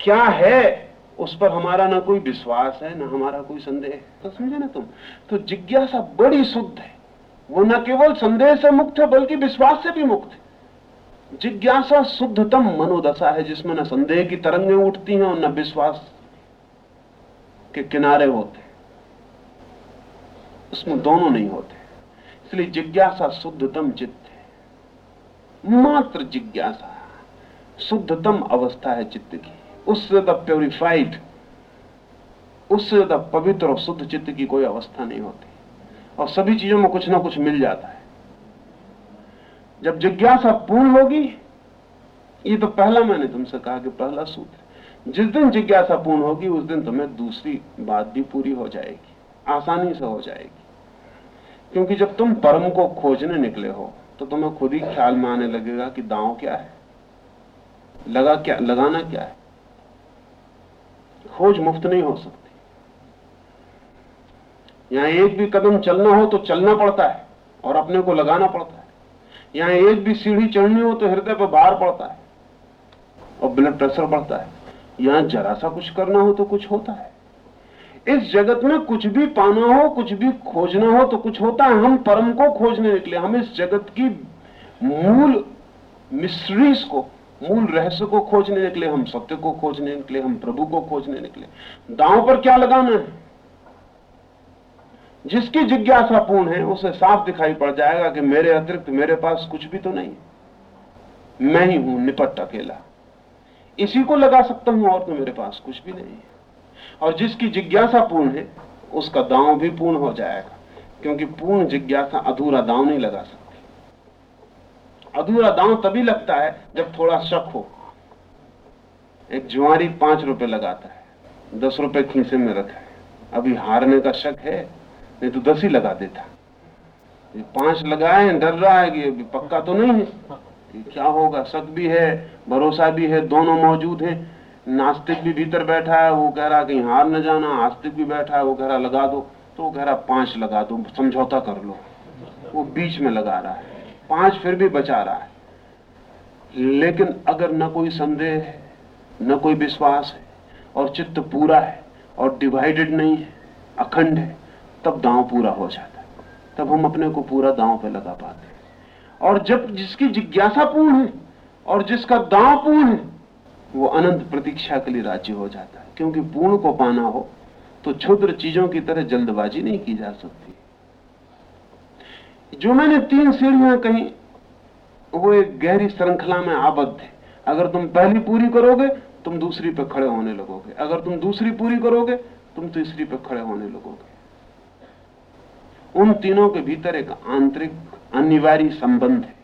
क्या है, उस पर हमारा ना कोई विश्वास है, ना हमारा कोई संदेह है। तो समझे ना तुम? तो जिज्ञासा बड़ी शुद्ध है। वो न केवल संदेह से मुक्त है, बल्कि विश्वास से भी मुक्त है। जिज्ञासा शुद्धतम मनोदशा है, जिसमें न संदेह की तरंगें उठती हैं और न विश्वास के किनारे होते उसमें दोनों नहीं होते। इसलिए जिज्ञासा शुद्धतम चित्त है। मात्र जिज्ञासा शुद्धतम अवस्था है चित्त की। उससे ज़्यादा प्योरिफाइड उससे ज़्यादा पवित्र और शुद्ध चित्त की कोई अवस्था नहीं होती। और सभी चीज़ों में कुछ ना कुछ मिल जाता है। जब जिज्ञासा पूर्ण होगी, ये तो पहला मैंने तुमसे कहा कि पहला सूत्र जिस दिन जिज्ञासा पूर्ण होगी, उस दिन तुम्हें दूसरी बात भी पूरी हो जाएगी, आसानी से हो जाएगी। क्योंकि जब तुम परम को खोजने निकले हो तो तुम्हें खुद ही ख्याल में आने लगेगा कि दांव क्या है, लगा क्या, लगाना क्या है। खोज मुफ़्त नहीं हो सकती। यहाँ एक भी कदम चलना हो तो चलना पड़ता है, और अपने को लगाना पड़ता है। यहाँ एक भी सीढ़ी चढ़नी हो तो हृदय पर भार पड़ता है और ब्लड प्रेशर बढ़ता है। यहाँ जरा सा कुछ करना हो तो कुछ होता है। इस जगत में कुछ भी पाना हो, कुछ भी खोजना हो तो कुछ होता है। हम परम को खोजने निकले। हम इस जगत की मूल मिस्ट्रीज को, मूल रहस्य को खोजने निकले। हम सत्य को खोजने निकले। हम प्रभु को खोजने निकले। दांव पर क्या लगाना है? जिसकी जिज्ञासा पूर्ण है, उसे साफ़ दिखाई पड़ जाएगा कि मेरे अतिरिक्त मेरे पास कुछ भी तो नहीं मैं ही हूँ निपट अकेला। इसी को लगा सकता हूँ और तो मेरे पास कुछ भी नहीं है। और जिसकी जिज्ञासा पूर्ण है, उसका दांव भी पूर्ण हो जाएगा, क्योंकि पूर्ण जिज्ञासा अधूरा दांव नहीं लगा सकती। अधूरा दांव तभी लगता है जब थोड़ा शक हो। एक जुआरी पाँच रुपए लगाता है, दस रुपए खींचे में रखा है। अभी हारने का शक है नहीं तो दस ही लगा देता। ये पाँच लगाए डर रहा है कि अभी पक्का तो नहीं है। कि क्या होगा? शक भी है भरोसा भी है दोनों मौजूद है। नास्तिक भी भीतर बैठा है वो कह रहा कहीं हार न जाना। आस्तिक भी बैठा है वो कह रहा लगा दो। तो वो कह रहा पाँच लगा दो समझौता कर लो। वो बीच में लगा रहा है। पाँच फिर भी बचा रहा है। लेकिन अगर न कोई संदेह है न कोई विश्वास है और चित्त पूरा है और डिवाइडेड नहीं है अखंड है तब दांव पूरा हो जाता है। तब हम अपने को पूरा दांव पे लगा पाते हैं। और जब जिसकी जिज्ञासा पूर्ण है और जिसका दांव पूर्ण है, वो अनंत प्रतीक्षा के लिए राज्य हो जाता है। क्योंकि पूर्ण को पाना हो तो क्षुद्र चीज़ों की तरह जल्दबाजी नहीं की जा सकती। जो मैंने तीन सीढ़ियाँ कही, वो एक गहरी श्रृंखला में आबद्ध है। अगर तुम पहली पूरी करोगे, तुम दूसरी पे खड़े होने लगोगे। अगर तुम दूसरी पूरी करोगे, तुम तीसरी पे खड़े होने लगोगे। उन तीनों के भीतर एक आंतरिक अनिवार्य संबंध है।